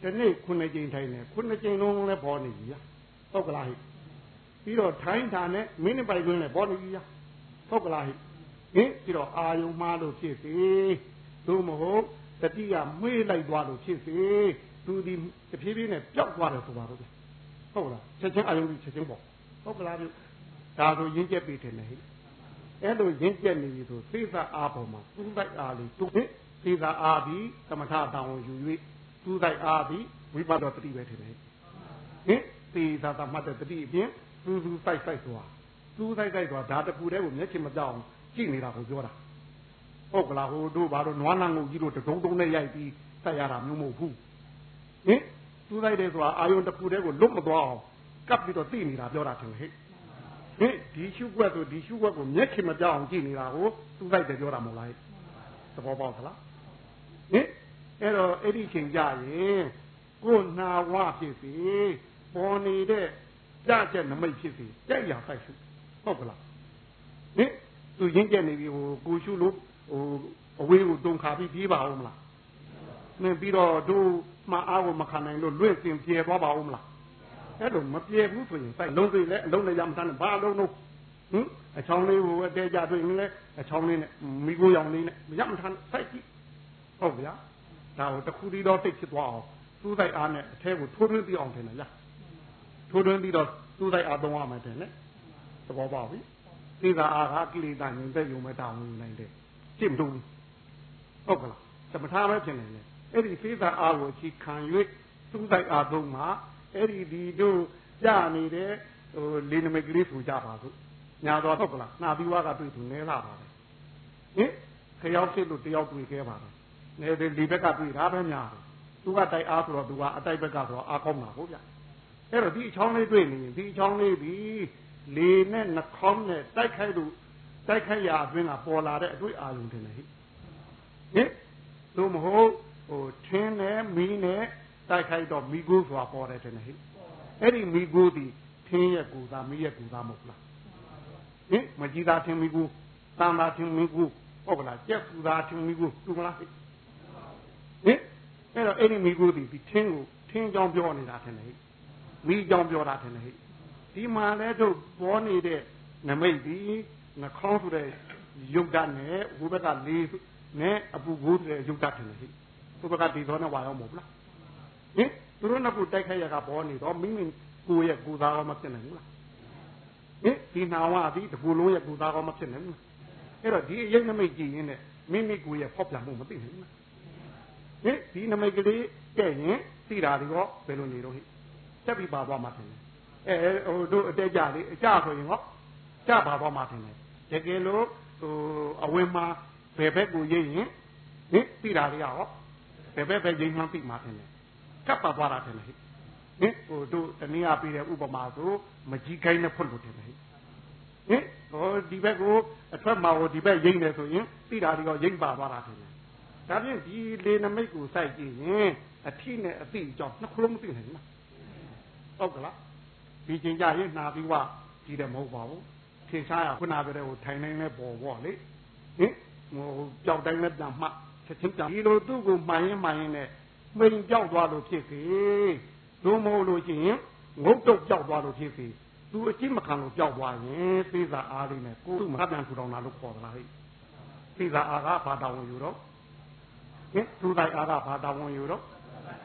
ဒီနေ့ခုနှစ်ကြိမ်ထိုင်နေခုနှစ်ကြိမ်လုံးလည်းပေါ်နေပြီလားဟုတ်ကလားဟိပြီးတော့ထိုင်းတာနဲ့မိနစ်ပိုက်တွင်းလည်းပေါ်နေပြီလားဟုတ်ကလားဟိဟင်ပြီးတော့အာယုံမှားလို့ဖြစ်စေသို့မဟုတ် တတိယမွေးလိုက်သွားလို့ဖြစ်စေသူဒီတဖြည်းဖြည်းနဲ့ပျောက်သွားတယ်ဆိုပါတော့ဟုတ်လားချက်ချင်းအယုံကြီးချက်ချင်းပေါ့ဟုတ်ကလားပြုဒါဆိုရင်းကျက်ပြီးတယ်လေအဲ့လိုရင်းကျက်နေပြီဆိုသေသာအားပေါ်မှာသူ့တိုက်အားလေးသူ့သေသာအားပြီးသမထတောင်းယူ၍သူ့တိုက်အားပြီးဝိပဿနာတတိပဲထင်တယ်ဟင်သေသာသမတ်တဲ့တတိအပြင်သူ့သူ့တိုက်တိုက်သွားသူ့တိုက်တိုက်သွားဒါတကူတည်းကိုမျက်ချင်မကြောက်ကြည့်နေတာကိုပြောတာ ဟုတ်ကလားဟိုတို့ဘာလို့နွားနန်းကိုကြီးတို့တုံးတုံးနဲ့ရိုက်ပြီးဆက်ရတာမျိုးမဟုတ်ဘူးဟင်သူ့လိုက်တယ်ဆိုတာအာယုံတစ်ခုတည်းကိုလွတ်မသွားအောင်ကပ်ပြီးတော့သိနေတာပြောတာထင်ဟဲ့ဟင်ဒီရှုွက်ဆိုဒီရှုွက်ကိုမျက်ခင်မပြောင်းအောင်ကြည့်နေတာကိုသူ့လိုက်တယ်ပြောတာမဟုတ်လားသဘောပေါက်သလားဟင်အဲ့တော့အဲ့ဒီချိန်ကြရင်ကိုနာဝဖြစ်စီပေါ်နေတဲ့ကြတဲ့နမိတ်ဖြစ်စီတဲ့ရဆိုင်ရှုဟုတ်ကလားဟင်သူရင်းကျက်နေပြီဟိုကိုရှုလို့ ဟိုအဝေးကိုတုံခါပြီးပြေးပါအောင်မလားမင်းပြီးတော့တို့မှအားကိုမခံနိုင်လို့လွင့်စင်ပြေသွားပါဦးမလားအဲ့လိုမပြေဘူးဆိုရင်စိုက်လုံးစိလဲအလုံးနဲ့ရမတန်းဘာလုံးလုံးဟင်အချောင်းလေးကိုအတဲကြတွေ့ရင်လည်းအချောင်းလေးနဲ့မိကိုရောင်လေးနဲ့ရမတန်းစိုက်ကြည့်ဟုတ်ဗျာဒါကိုတခုတည်းတော့စိတ်ဖြစ်သွားအောင်သူ့ဆိုင်အားနဲ့အထဲကိုထိုးထွင်းပြီးအောင်ထင်တယ်လားထိုးထွင်းပြီးတော့သူ့ဆိုင်အားသုံးရမယ်ထင်တယ်သဘောပေါက်ပြီသိတာအားကကိလေသာညင်သက်ယုံမဲ့တောင်းဝင်နိုင်တယ် ကြည့်မလို့ဟုတ်ကလားသမထပဲဖြစ်နေတယ်အဲ့ဒီသိတာအားကိုအခြေခံ၍သူ့ဆိုင်အားသုံးမှာအဲ့ဒီဒီတို့ကြနေတဲ့ဟိုလေနမိတ်ကလေးဆိုကြပါစို့ညာတော်ဟုတ်ကလားနှာပြီးွားကတွေ့သူနဲလာပါတယ်ဟင်ခရောက်ဖြစ်လို့တယောက်တွေ့ခဲ့ပါတယ်နဲဒီဒီဘက်ကတွေ့တာပဲများတယ်သူကတိုက်အားဆိုတော့သူကအတိုက်ဘက်ကဆိုတော့အားကောင်းတာဟုတ်ဗျအဲ့တော့ဒီအချောင်းလေးတွေ့နေရင်ဒီအချောင်းလေးဒီလေနဲ့နှာခေါင်းနဲ့တိုက်ခိုက်လို့ တိုက်ခိုက်ရာအတွင်းကပေါ်လာတဲ့အတွေ့အာရုံတင်တယ်ဟိဟင်သို့မဟုတ်ဟိုထင်းနဲ့မီးနဲ့တိုက်ခိုက်တော့မိကူးဆိုတာပေါ်တယ်တင်တယ်ဟိအဲ့ဒီမိကူးဒီထင်းရဲ့ကူသားမီးရဲ့ကူသားမဟုတ်လားဟင်မကြီးသားထင်းမိကူးတန်သားထင်းမိကူးဟုတ်ကလားကြက်ကူသားထင်းမိကူးတူမလားဟိဟင်အဲ့တော့အဲ့ဒီမိကူးဒီဒီထင်းကိုထင်းကြောင်ပြောနေတာထင်တယ်ဟိမိကြောင်ပြောတာထင်တယ်ဟိဒီမှာလဲတို့ပေါ်နေတဲ့နမိတ်ဒီ နှာခေါင်းဆိုတဲ့ယုတ်ဓာတ်နဲ့ဟိုဘက်ကလေးနဲ့အပူကိုးတဲ့ယုတ်ဓာတ်ထင်တယ်ဟိဟိုဘက်ကဒီသောနဲ့ဝါရောမဟုတ်လားဟင်သူတို့နှစ်ခုတိုက်ခိုက်ရကပေါ်နေတော့မိမိကိုယ့်ရဲ့ကိုယ်သားရောမဖြစ်နိုင်ဘူးလားဟင်ဒီနာဝဒီတကူလုံးရဲ့ကိုယ်သားရောမဖြစ်နိုင်ဘူးအဲ့တော့ဒီအယုတ်နမိတ်ကြည့်ရင်းနဲ့မိမိကိုယ်ရဲ့ဖောက်ပြန်မှုမသိနိုင်ဘူးလားဟင်ဒီနမိတ်ကလေးတဲ့ရင်သိတာဒီတော့ဘယ်လိုနေတော့ဟိတက်ပြီးပါသွားမှထင်တယ်အဲဟိုတို့အတက်ကြလေးအကြဆိုရင်ဟောကြပါသွားမှထင်တယ် တကယ်လို့ဟိုအဝင်မှာဘယ်ဘက်ကိုရိပ်ရင်ဟင်သိတာလေးဟောဘယ်ဘက်ပဲရိပ်မှန်းသိမှထင်တယ်ကပ်ပါသွားတာထင်တယ်ဟိဟင်ဟိုတို့တနည်းအားပေးတဲ့ဥပမာဆိုမကြီးခိုင်းနဲ့ဖွတ်လို့ထင်တယ်ဟိဟင်ဟိုဒီဘက်ကိုအထွက်မှာဟိုဒီဘက်ရိပ်နေဆိုရင်သိတာလေးကရိပ်ပါသွားတာထင်တယ်ဒါဖြင့်ဒီလေနမိတ်ကိုစိုက်ကြည့်ရင်အထိနဲ့အသိအကြောင်းနှစ်ခုလုံးမသိနိုင်ဘူးလားဟုတ်ကလားဒီချိန်ကြရင်နှာပြီးွားကြည့်တယ်မဟုတ်ပါဘူး ထင်ရှားရခုနကတည်းကထိုင်နိုင်တဲ့ပေါ်ပေါ့လေဟင်ဟိုကြောက်တိုင်းနဲ့ပြန်မှချက်ချင်းပြန်ဒီလိုသူ့ကိုမှန်ရင်မှန်ရင်နဲ့မှိန်ကြောက်သွားလို့ဖြစ်စေတို့မဟုတ်လို့ရှိရင်ငုတ်တုတ်ကြောက်သွားလို့ဖြစ်စေသူအကြည့်မခံလို့ကြောက်သွားရင်သေစာအားလေးနဲ့ကိုယ်သူ့မှာပြန်ထူထောင်တာလို့ခေါ်သလားဟဲ့သေစာအားကဘာတောင်းယူတော့ဟင်သူတိုင်းအားကဘာတာဝန်ယူတော့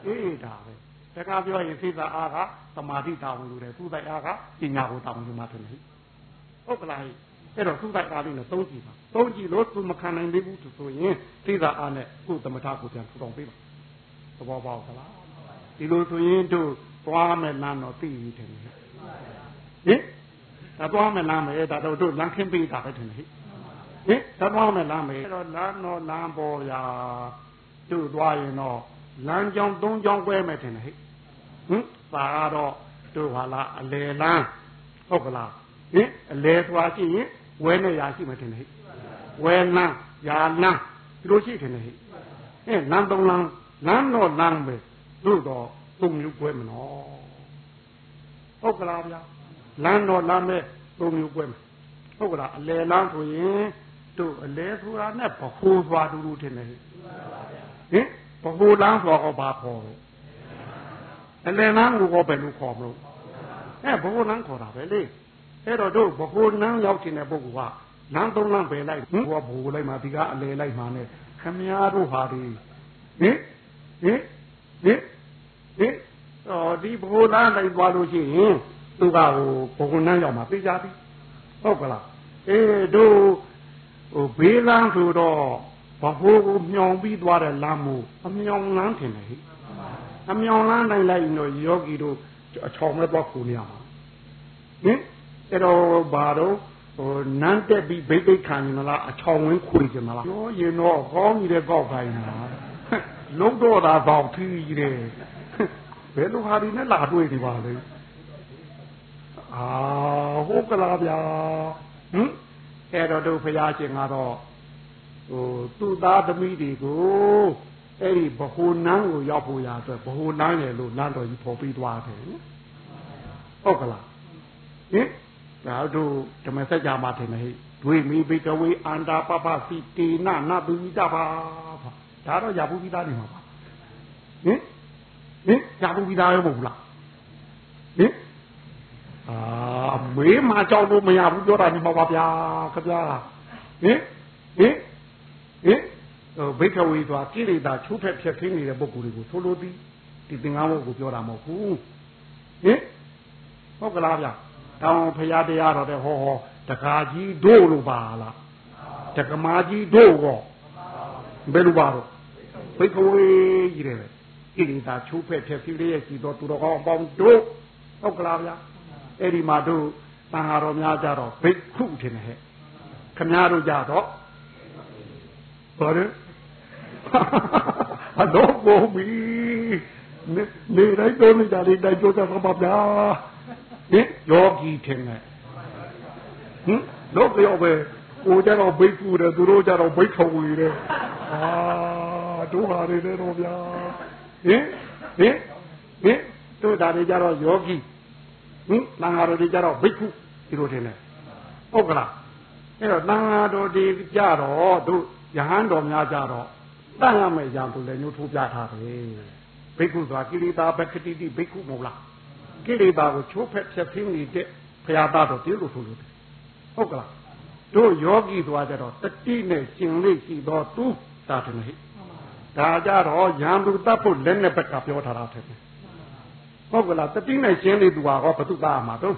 အေးဒါပဲတခါပြောရင်သိတာအားကသမာဓိတာဝန်ယူတယ်သူတိုင်းအားကပညာကိုတာဝန်ယူမှတယ်လေ ဟုတ်ကလားအဲ့တော့သူတိုင်းအားလေးနဲ့သုံးကြည့်ပါသုံးကြည့်လို့သူမခံနိုင်သေးဘူးဆိုရင်သိတာအားနဲ့ကိုယ်သမထကိုပြန်ထူထောင်ပေးပါသဘောပေါက်သလားဒီလိုဆိုရင်တို့သွားမယ်လမ်းတော့သိပြီတယ်ဟင်ဒါသွားမယ်လမ်းမယ်ဒါတော့တို့လမ်းခင်းပေးတာပဲတယ်ဟင်ဟင်သဘောနဲ့လမ်းမယ်အဲ့တော့လမ်းတော့လမ်းပေါ်ရာတို့သွားရင်တော့လမ်းကြောင်းသုံးကြောင်းကွဲမယ်ထင်တယ်ဟဲ့ဟင်ပါတော့တို့ဟာလားအလေလမ်းဟုတ်ကလား ဟင်အလေသွားရှိရင်ဝဲနဲ့ရာရှိမှထင်တယ်ဟဲ့ဝဲလမ်းရာလမ်းဒီလိုရှိထင်တယ်ဟဲ့ဟင်လမ်းသုံးလမ်းလမ်းတော့လမ်းပဲတို့တော့သုံးမျိုးကွဲမနော်ဟုတ်ကလားဗျာလမ်းတော့လမ်းပဲသုံးမျိုးကွဲမယ်ဟုတ်ကလားအလေလမ်းဆိုရင်တို့အလဲဆိုတာနဲ့ဘခိုးသွားတူတူထင်တယ်ဟင်ဘခိုးလမ်းဆိုတော့ဘာခေါ်လဲအလဲလမ်းကိုဘယ်လိုခေါ်မလို့အဲဘခိုးလမ်းခေါ်တာပဲလေ အဲ့တော့တို့ဘခိုးလမ်းရောက်တင်တဲ့ပုဂ္ဂိုလ်ကလမ်းသုံးလမ်းပဲလိုက်ဟင်ဘဘိုးလိုက်မှဒီကအလဲလိုက်မှနဲ့ခမည်းတော်ဟာဒီဟင်ဟင်ဟင်ဟင်အော်ဒီဘခိုးလမ်းလိုက်သွားလို့ရှိရင်သူကဟိုဘခိုးလမ်းရောက်မှပြေးကြပြီဟုတ်ကလားအေးတို့ဟိုဘေးလန်းဆိုတော့ဘဟိုးကိုမြောင်ပြီးသွားတဲ့လမ်းမို့အမြောင်လန်းထင်တယ်ဟိအမြောင်လန်းတိုင်းလိုက်ရင်တော့ယောဂီတို့အချောင်မဲ့တော့ခုနေရမှာဟင် အဲ့တော့ဘာတော့ဟိုနန်းတက်ပြီးဘိတ်ဘိတ်ခံနေလားအချောင်ဝင်းခွေကြမလားပြောရင်တော့ကောင်းနေတဲ့ကောက်ခိုင်းတာလုံးတော့တာတော့ထီးကြီးတယ်ဘယ်လိုဟာဒီနဲ့လာတွေ့နေပါလဲအာဟုတ်ကလားဗျာဟင်အဲ့တော့တို့ဖရာရှင်ကတော့ဟိုသူ့သားသမီးတွေကိုအဲ့ဒီဘဟုနန်းကိုရောက်ဖို့ရအတွက်ဘဟုနန်းရလို့နန်းတော်ကြီးပေါ်ပြီးသွားတယ်ဟုတ်ကလားဟင် ဒါတို့ဓမ္မစကြာမှာထင်တယ်ဟဲ့ဒွေမိဘိတဝေအန္တာပပစီတေနနပိတပါဒါတော့ရဘူးပြီးသားနေမှာပါဟင်ဟင်ကြာဘူးပြီးသားရောမဟုတ်ဘူးလားဟင်အာမေးမှကြောက်လို့မရဘူးပြောတာဒီမှာပါဗျာခင်ဗျာဟင်ဟင်ဟင်ဘိက္ခဝေဆိုတာကိလေသာချိုးဖက်ဖြက်ခင်းနေတဲ့ပုဂ္ဂိုလ်တွေကိုဆိုလိုသည်ဒီသင်္ကန်းဘုတ်ကိုပြောတာမဟုတ်ဘူးဟင်ဟုတ်ကလားဗျ တောင်ဖရာတရားတော်တဲ့ဟောဟောတကာကြီးတို့လို့ပါလားတကမာကြီးတို့ကောဘယ်လိုပါတော့ဘိက္ခဝေကြီးတယ်ကိလေသာချိုးဖက်ဖြက်ခင်းလေးရဲ့ရှိတော်သူတော်ကောင်းအပေါင်းတို့ဟုတ်ကလားဗျအဲ့ဒီမှာတို့တန်ဃာတော်များကြတော့ဘိက္ခုထင်တယ်ဟဲ့ခမည်းတော်ကြတော့ဘာလဲအတော့ဘုံမီနေတိုင်းတော့နေကြလေးတိုင်းကြောကြပါပါဗျာ ဟင်ယောဂီထင်တယ်ဟင်တော့ပြောပဲကိုကြတော့ဘိက္ခုတယ်သူတို့ကြတော့ဘိက္ခဝီတယ်အာတို့ဟာတွေတော့ဗျာဟင်ဟင်ဟင်တို့ဒါတွေကြတော့ယောဂီဟင်တန်ဃာတော်တွေကြတော့ဘိက္ခုဒီလိုထင်တယ်ဟုတ်ကလားအဲ့တော့တန်ဃာတော်တွေကြတော့တို့ယဟန်တော်များကြတော့တန်ရမယ်ရံသူလည်းညှို့ထိုးပြထားတယ်ဘိက္ခုဆိုတာကိလေသာဘက္ခတိတိဘိက္ခုမဟုတ်လား ကိလေသာကိုချိုးဖက်ဖြတ်သိမ်းနေတဲ့ဖရာသားတော်တည်းလို့ဆိုလို့ဟုတ်ကလားတို့ယောဂီသွားကြတော့တတိနဲ့ကျင်လေးရှိတော့သူတာတယ်ဟိဒါကြတော့ရံသူတတ်ဖို့လက်နဲ့ဘက်ကပြောထားတာတယ်ဟုတ်ကလားတတိနဲ့ကျင်လေးသူဟာဟောဘသူသားမှာတော့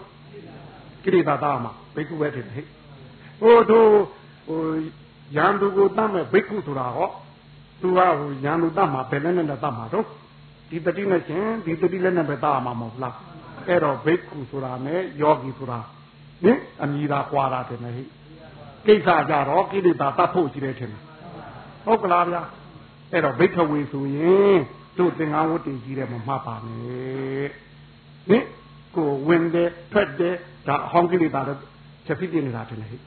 ကိလေသာသားမှာဘိက္ခုပဲတယ်ဟိဟိုတို့ဟိုရံသူကိုတတ်မဲ့ဘိက္ခုဆိုတာဟောသူကဟိုရံသူတတ်မှာဘယ်နဲ့နဲ့တတ်မှာတော့ဒီတတိနဲ့ချင်းဒီတတိလည်းနဲ့ပဲတတ်မှာမဟုတ်လား အဲ့တော့ဘိက္ခုဆိုတာနဲ့ယောဂီဆိုတာဟင်အမိသာကွာတာတယ်ဟိကိစ္စကြတော့ကိလေသာတတ်ဖို့ရှိတယ်ထင်တယ်ဟုတ်ကလားဗျာအဲ့တော့ဘိက္ခဝေဆိုရင်တို့သင်္ကန်းဝတ္တိကြီးတယ်မမှတ်ပါနဲ့ဟင်ကိုဝင်တယ်ထွက်တယ်ဒါအဟောင်းကိလေသာတော့ချက်ဖြစ်နေတာတယ်ဟိ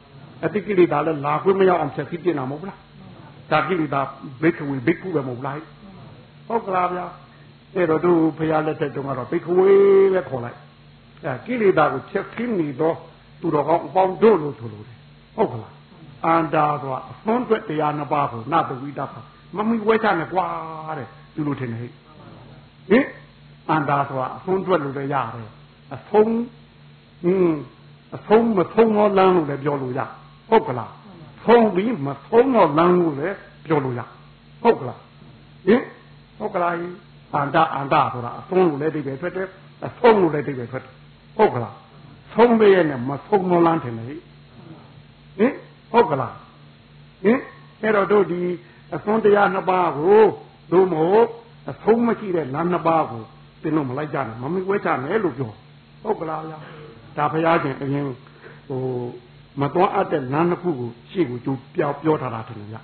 အတိကိလေသာလည်းလာခွင့်မရအောင်ချက်ဖြစ်နေတာမဟုတ်လားဒါကိလေသာဘိက္ခဝေဘိက္ခုပဲမဟုတ်လားဟုတ်ကလားဗျာ အဲ့တော့သူဖရာလက်ထက်တုန်းကတော့ဘိက္ခဝေပဲခေါ်လိုက်အဲကိလေသာကိုချက်ခင်းနေတော့သူတော်ကောင်းအပေါင်းတို့လို့ဆိုလို့တယ်ဟုတ်ကလားအန္တာဆိုတာအသွန်းအတွက်တရားနှစ်ပါးကိုနတဝိတ္တမမီဝဲချနဲ့ကွာတဲ့သူလို့ထင်တယ်ဟဲ့ဟင်အန္တာဆိုတာအသွန်းအတွက်လို့လည်းရတယ်အဖုံးဟင်းအဖုံးမဖုံးတော့လမ်းလို့လည်းပြောလို့ရဟုတ်ကလားဖုံးပြီးမဖုံးတော့လမ်းလို့လည်းပြောလို့ရဟုတ်ကလားဟင်ဟုတ်ကလား အန္တာအန္တာဆိုတာအသွန်းလို့လည်းဒီပဲထွက်တယ်အဖုံးလို့လည်းဒီပဲထွက်တယ်ဟုတ်ကလားဆုံးမရဲ့နဲ့မဆုံးမလန်းတယ်လေဟင်ဟုတ်ကလားဟင်အဲ့တော့တို့ဒီအစွန်းတရားနှစ်ပါးကိုတို့မဟုတ်အဆုံးမရှိတဲ့လမ်းနှစ်ပါးကိုသင်တို့မလိုက်ကြနဲ့မမဝဲကြနဲ့လို့ပြောဟုတ်ကလားဗျာဒါဖရာရှင်အရင်ဟိုမတော်အပ်တဲ့လမ်းတစ်ခုကိုရှေ့ကိုကျပြောပြောထားတာတယ်ဗျာ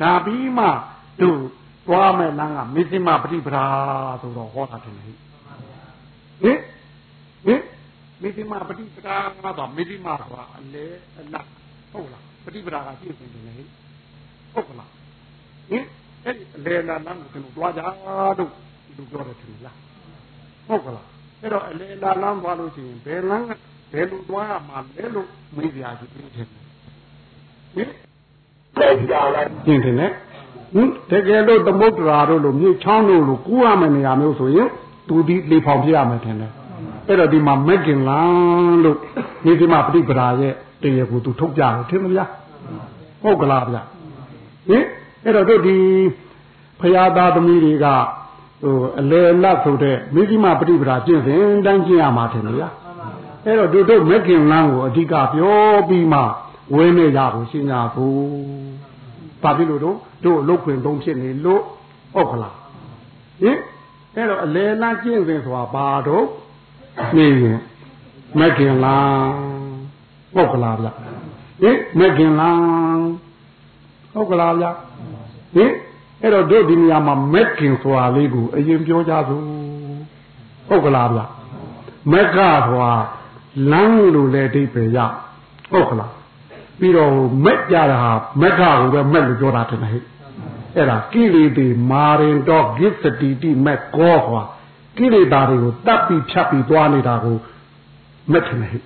ဒါပြီးမှတို့ သွားမဲ့လမ်းကမေဇိမပฏิပဒါဆိုတော့ဟောတာတယ်ဟင်ဟင်မေတိမာပฏิပဒါကတော့မေတိမာဆိုတာအလေအလတ်ဟုတ်လားပฏิပဒါကပြည့်စုံတယ်လေဟုတ်ကလားဟင်အဲ့ဒီအလေအလတ်လမ်းကိုကျွန်တော်တွားကြတို့ဒီလိုပြောတယ်ထင်လားဟုတ်ကလားအဲ့တော့အလေအလတ်လမ်းသွားလို့ရှိရင်ဘယ်လမ်းဘယ်လိုတွားရမှာလဲလို့မေးပြရစီပြင်းတယ်ဟင်ပြန်ကြလိုက်ပြင်းတယ်နဲ့ ဟင်တကယ်လို့သမုဒ္ဒရာတို့လိုမြေချောင်းတို့လိုကူးရမယ့်နေရာမျိုးဆိုရင်သူဒီလေဖောင်ပြရမယ်ထင်တယ်အဲ့တော့ဒီမှာမက်ကင်လန်းလို့ဒီဒီမှာပฏิပဒါရဲ့တရားကိုသူထုတ်ပြတယ်ထင်မလားဟုတ်ကလားဗျဟင်အဲ့တော့တို့ဒီဖရာသားသမီးတွေကဟိုအလေလတ်ဆိုတဲ့မိဒီမပฏิပဒါကျင့်စဉ်တိုင်းကျင့်ရမှာထင်မလားအဲ့တော့တို့တို့မက်ကင်လန်းကိုအဓိကပြောပြီးမှဝဲနေကြဖို့ရှင်းကြဖို့ ဘာဖြစ်လို့တို့တို့လုတ်ခွင်သုံးဖြစ်နေလို့ဟုတ်ကလားဟင်အဲ့တော့အလေလတ်ကျင့်စဉ်ဆိုတာဘာတော့နေရင်မက်ကင်လားဟုတ်ကလားဗျဟင်မက်ကင်လားဟုတ်ကလားဗျဟင်အဲ့တော့တို့ဒီနေရာမှာမက်ကင်ဆိုတာလေးကိုအရင်ပြောကြစို့ဟုတ်ကလားဗျမက်ကဆိုတာလမ်းလို့လည်းအဓိပ္ပာယ်ရဟုတ်ကလား ပြီးတော့မက်ကြတာဟာမက်ကကိုပဲမက်လို့ပြောတာတယ်ဟဲ့အဲ့ဒါကိလေသာမာရင်တော့ဂစ္စတိတိမက်ကောဟွာကိလေသာတွေကိုတတ်ပြီးဖြတ်ပြီးသွားနေတာကိုမက်ထင်ဟဲ့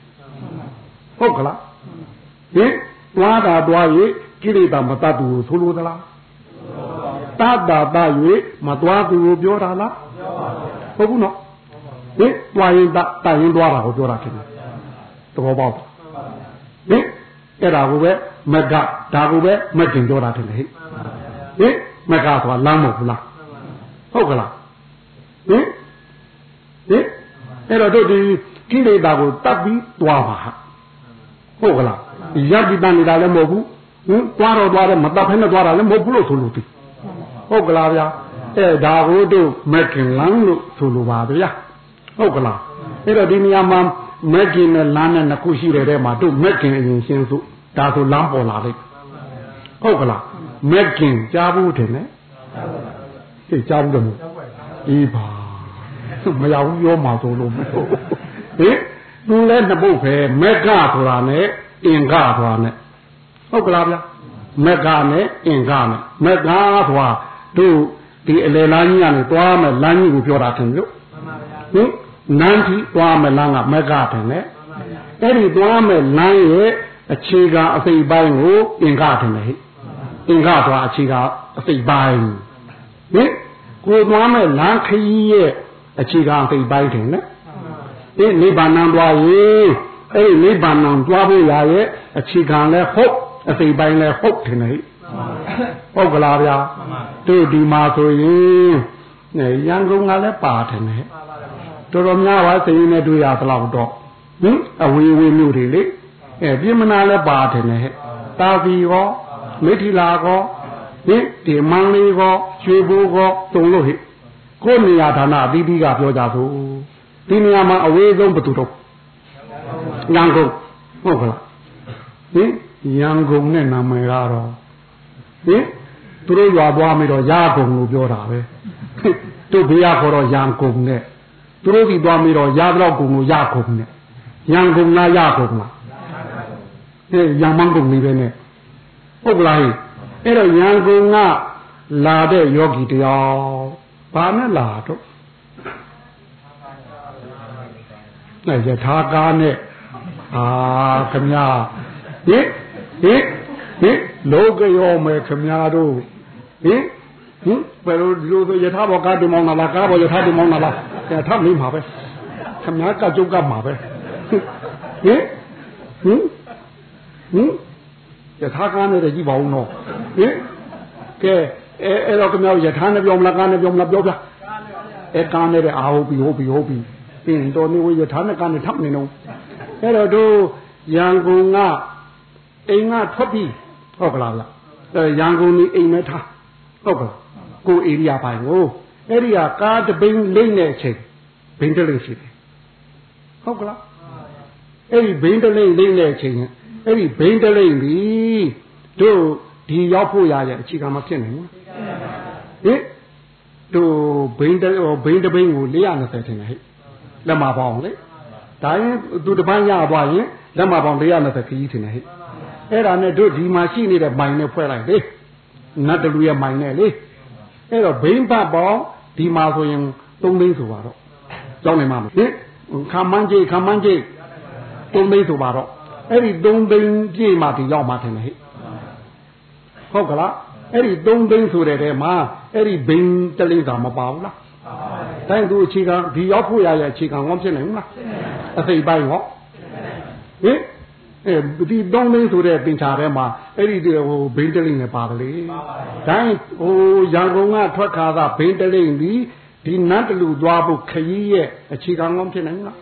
ဟုတ်ကလားဟင်သွားတာသွားရင်ကိလေသာမတတ်ဘူးဆိုလို့သလားဟတတာတ၍မသွားသူကိုပြောတာလားဟုတ်ဘူးနော်ဟင်တွားရင်တတရင်တွားတာကိုပြောတာဖြစ်တယ်သဘောပေါက်ဟင် အဲ့ဒါကိုပဲမကဒါကိုပဲမကျင်ပြောတာထင်တယ်ဟိဟင်မကဆိုတာလမ်းမဟုတ်ဘူးလားဟုတ်ကလားဟင်ဟင်အဲ့တော့တို့ဒီကိလေသာကိုတတ်ပြီးတွားပါဟုတ်ကလားယက်တိတန်နေတာလည်းမဟုတ်ဘူးဟင်တွားတော့တွားတယ်မတတ်ဖဲနဲ့တွားတာလည်းမဟုတ်ဘူးလို့ဆိုလို့ဒီဟုတ်ကလားဗျာအဲဒါကိုတို့မက်ကင်လန်းလို့ဆိုလိုပါဗျာဟုတ်ကလားအဲ့တော့ဒီနေရာမှာ မက်ကင်နဲ့လမ်းနဲ့နှစ်ခုရှိတဲ့ထဲမှာတို့မက်ကင်အရင်ရှင်းစုဒါဆိုလမ်းပေါ်လာလိမ့်ဟုတ်ကလားမက်ကင်ကြားဘူးတယ်နဲ့သိကြားဘူးတယ်မို့အေးပါမရဘူးပြောမှာဆိုလို့မဟုတ်ဟင်သူလည်းနှစ်ပုတ်ပဲမက်ကဆိုတာနဲ့အင်္ဂဆိုတာနဲ့ဟုတ်ကလားဗျာမက်ကနဲ့အင်္ဂနဲ့မက်ကဆိုတာတို့ဒီအလေလမ်းကြီးကနေတွားမယ်လမ်းကြီးကိုပြောတာထင်လို့ဟင် နန်းကြီးတွားမယ်လမ်းကမက်ကထင်တယ်အဲ့ဒီတွားမယ်လမ်းရဲ့အခြေခံအစိပ်ပိုင်းကိုအင်္ဂထင်တယ်ဟိအင်္ဂဆိုတာအခြေခံအစိပ်ပိုင်းဟင်ကိုတွားမယ်လမ်းခရီးရဲ့အခြေခံအစိပ်ပိုင်းထင်တယ်ဒီနိဗ္ဗာန်သွားရင်အဲ့ဒီနိဗ္ဗာန်သွားဖို့ရရဲ့အခြေခံလဲဟုတ်အစိပ်ပိုင်းလဲဟုတ်ထင်တယ်ဟုတ်ကလားဗျာတို့ဒီမှာဆိုရင်ရန်ကုန်ကလည်းပါတယ်နဲ့ တော်တော်များပါစိတ်နဲ့တွေ့ရသလောက်တော့ဟင်အဝေးဝေးမျိုးတွေလေအဲပြမနာလည်းပါတယ်နဲ့တာဖီရောမိထီလာကောဟင်ဒီမန်းလေးကောရွှေဘိုးကောတုံလို့ဟိကိုနေရာဌာနအသီးသီးကပြောကြဆိုဒီနေရာမှာအဝေးဆုံးဘယ်သူတော့ရန်ကုန်ဟုတ်ကလားဟင်ရန်ကုန်နဲ့နာမည်ကတော့ဟင်သူတို့ရွာသွားပြီးတော့ရာကုန်လို့ပြောတာပဲတို့ဘေးကခေါ်တော့ရန်ကုန်နဲ့ သူတို့ဒီသွားပြီးတော့ရာတော့ကုန်လို့ရာကုန်နဲ့ရန်ကုန်လားရာကုန်လားဟဲ့ရန်မန်းကုန်နေပဲနဲ့ဟုတ်ကလားအဲ့တော့ရန်ကုန်ကလာတဲ့ယောဂီတယောက်ဘာနဲ့လာတော့နဲ့ယထာကားနဲ့အာခမညာဟင်ဟင်ဟင်လောကရောမယ်ခမညာတို့ဟင်ဟင်ဘယ်လိုဒီလိုဆိုယထာဘောကားတင်မောင်းလာလားကားဘောယထာတင်မောင်းလာလားယ ထာမင်းမှာပဲခမညာကကြုတ်ကမှာပဲဟင်ဟင်ဟင်ယထာကားနဲ့တည်းကြည့်ပါဦးနော်ဟင်ကဲအဲအဲ့တော့ခမညာယထာနဲ့ပြောမလားကားနဲ့ပြောမလားပြောပြအဲကားနဲ့အာဟုတ်ပြီဟုတ်ပြီဟုတ်ပြီပြင်တော်နေဝရထားနဲ့ကနေထပ်နေတော့အဲ့တော့တို့ရန်ကုန်ကအိမ်ကထွက်ပြီးဟုတ်ကလားဗျအဲရန်ကုန်นี่အိမ်မဲထားဟုတ်ကလားကိုဧရိယာပိုင်းကို အဲ့ဒီကကားတပိန်းလိမ့်တဲ့အချိန်ဘင်းတလိမ့်ရှိတယ်ဟုတ်ကလားအဲ့ဒီဘင်းတလိမ့်လိမ့်တဲ့အချိန်အဲ့ဒီဘင်းတလိမ့်ပြီတို့ဒီရောက်ဖို့ရရဲ့အခြေခံမဖြစ်နိုင်ဘူးဟင်တို့ဘိန်းတဘိန်းတဘိန်းကို420ထင်တယ်ဟဲ့လက်မပေါအောင်လေဒါရင်သူတပန်းရသွားရင်လက်မပေါင်း420ခကြီးထင်တယ်ဟဲ့အဲ့ဒါနဲ့တို့ဒီမှာရှိနေတဲ့မိုင်နဲ့ဖွဲ့လိုက်လေနတ်တလူရဲ့မိုင်နဲ့လေအဲ့တော့ဘိန်းပတ်ပေါင်း ဒီမှာဆိုရင်3သိန်းဆိုပါတော့ကြောင်းနေမှာမဟင်ခမန်းကြီးခမန်းကြီး3သိန်းဆိုပါတော့အဲ့ဒီ3သိန်းပြည့်မှဒီရောက်မှထင်တယ်ဟဲ့ဟုတ်ကလားအဲ့ဒီ3သိန်းဆိုတဲ့ထဲမှာအဲ့ဒီဘိန်းတလေးသာမပါဘူးလားတိုင်းသူအခြေခံဒီရောက်ဖို့ရရဲ့အခြေခံကောဖြစ်နိုင်ဘူးလားအစိပ်ပိုင်းဟောဟင် အဲဒီတုံးသိန်းဆိုတဲ့ပင်ချာထဲမှာအဲ့ဒီဟိုဘိန်းတလိမ့်နဲ့ပါတယ်လေတိုင်းဟိုရန်ကုန်ကထွက်ခါသာဘိန်းတလိမ့်ဒီဒီနတ်တလူသွားဖို့ခရီးရဲ့အခြေခံကောဖြစ်နိုင်ဘူးလား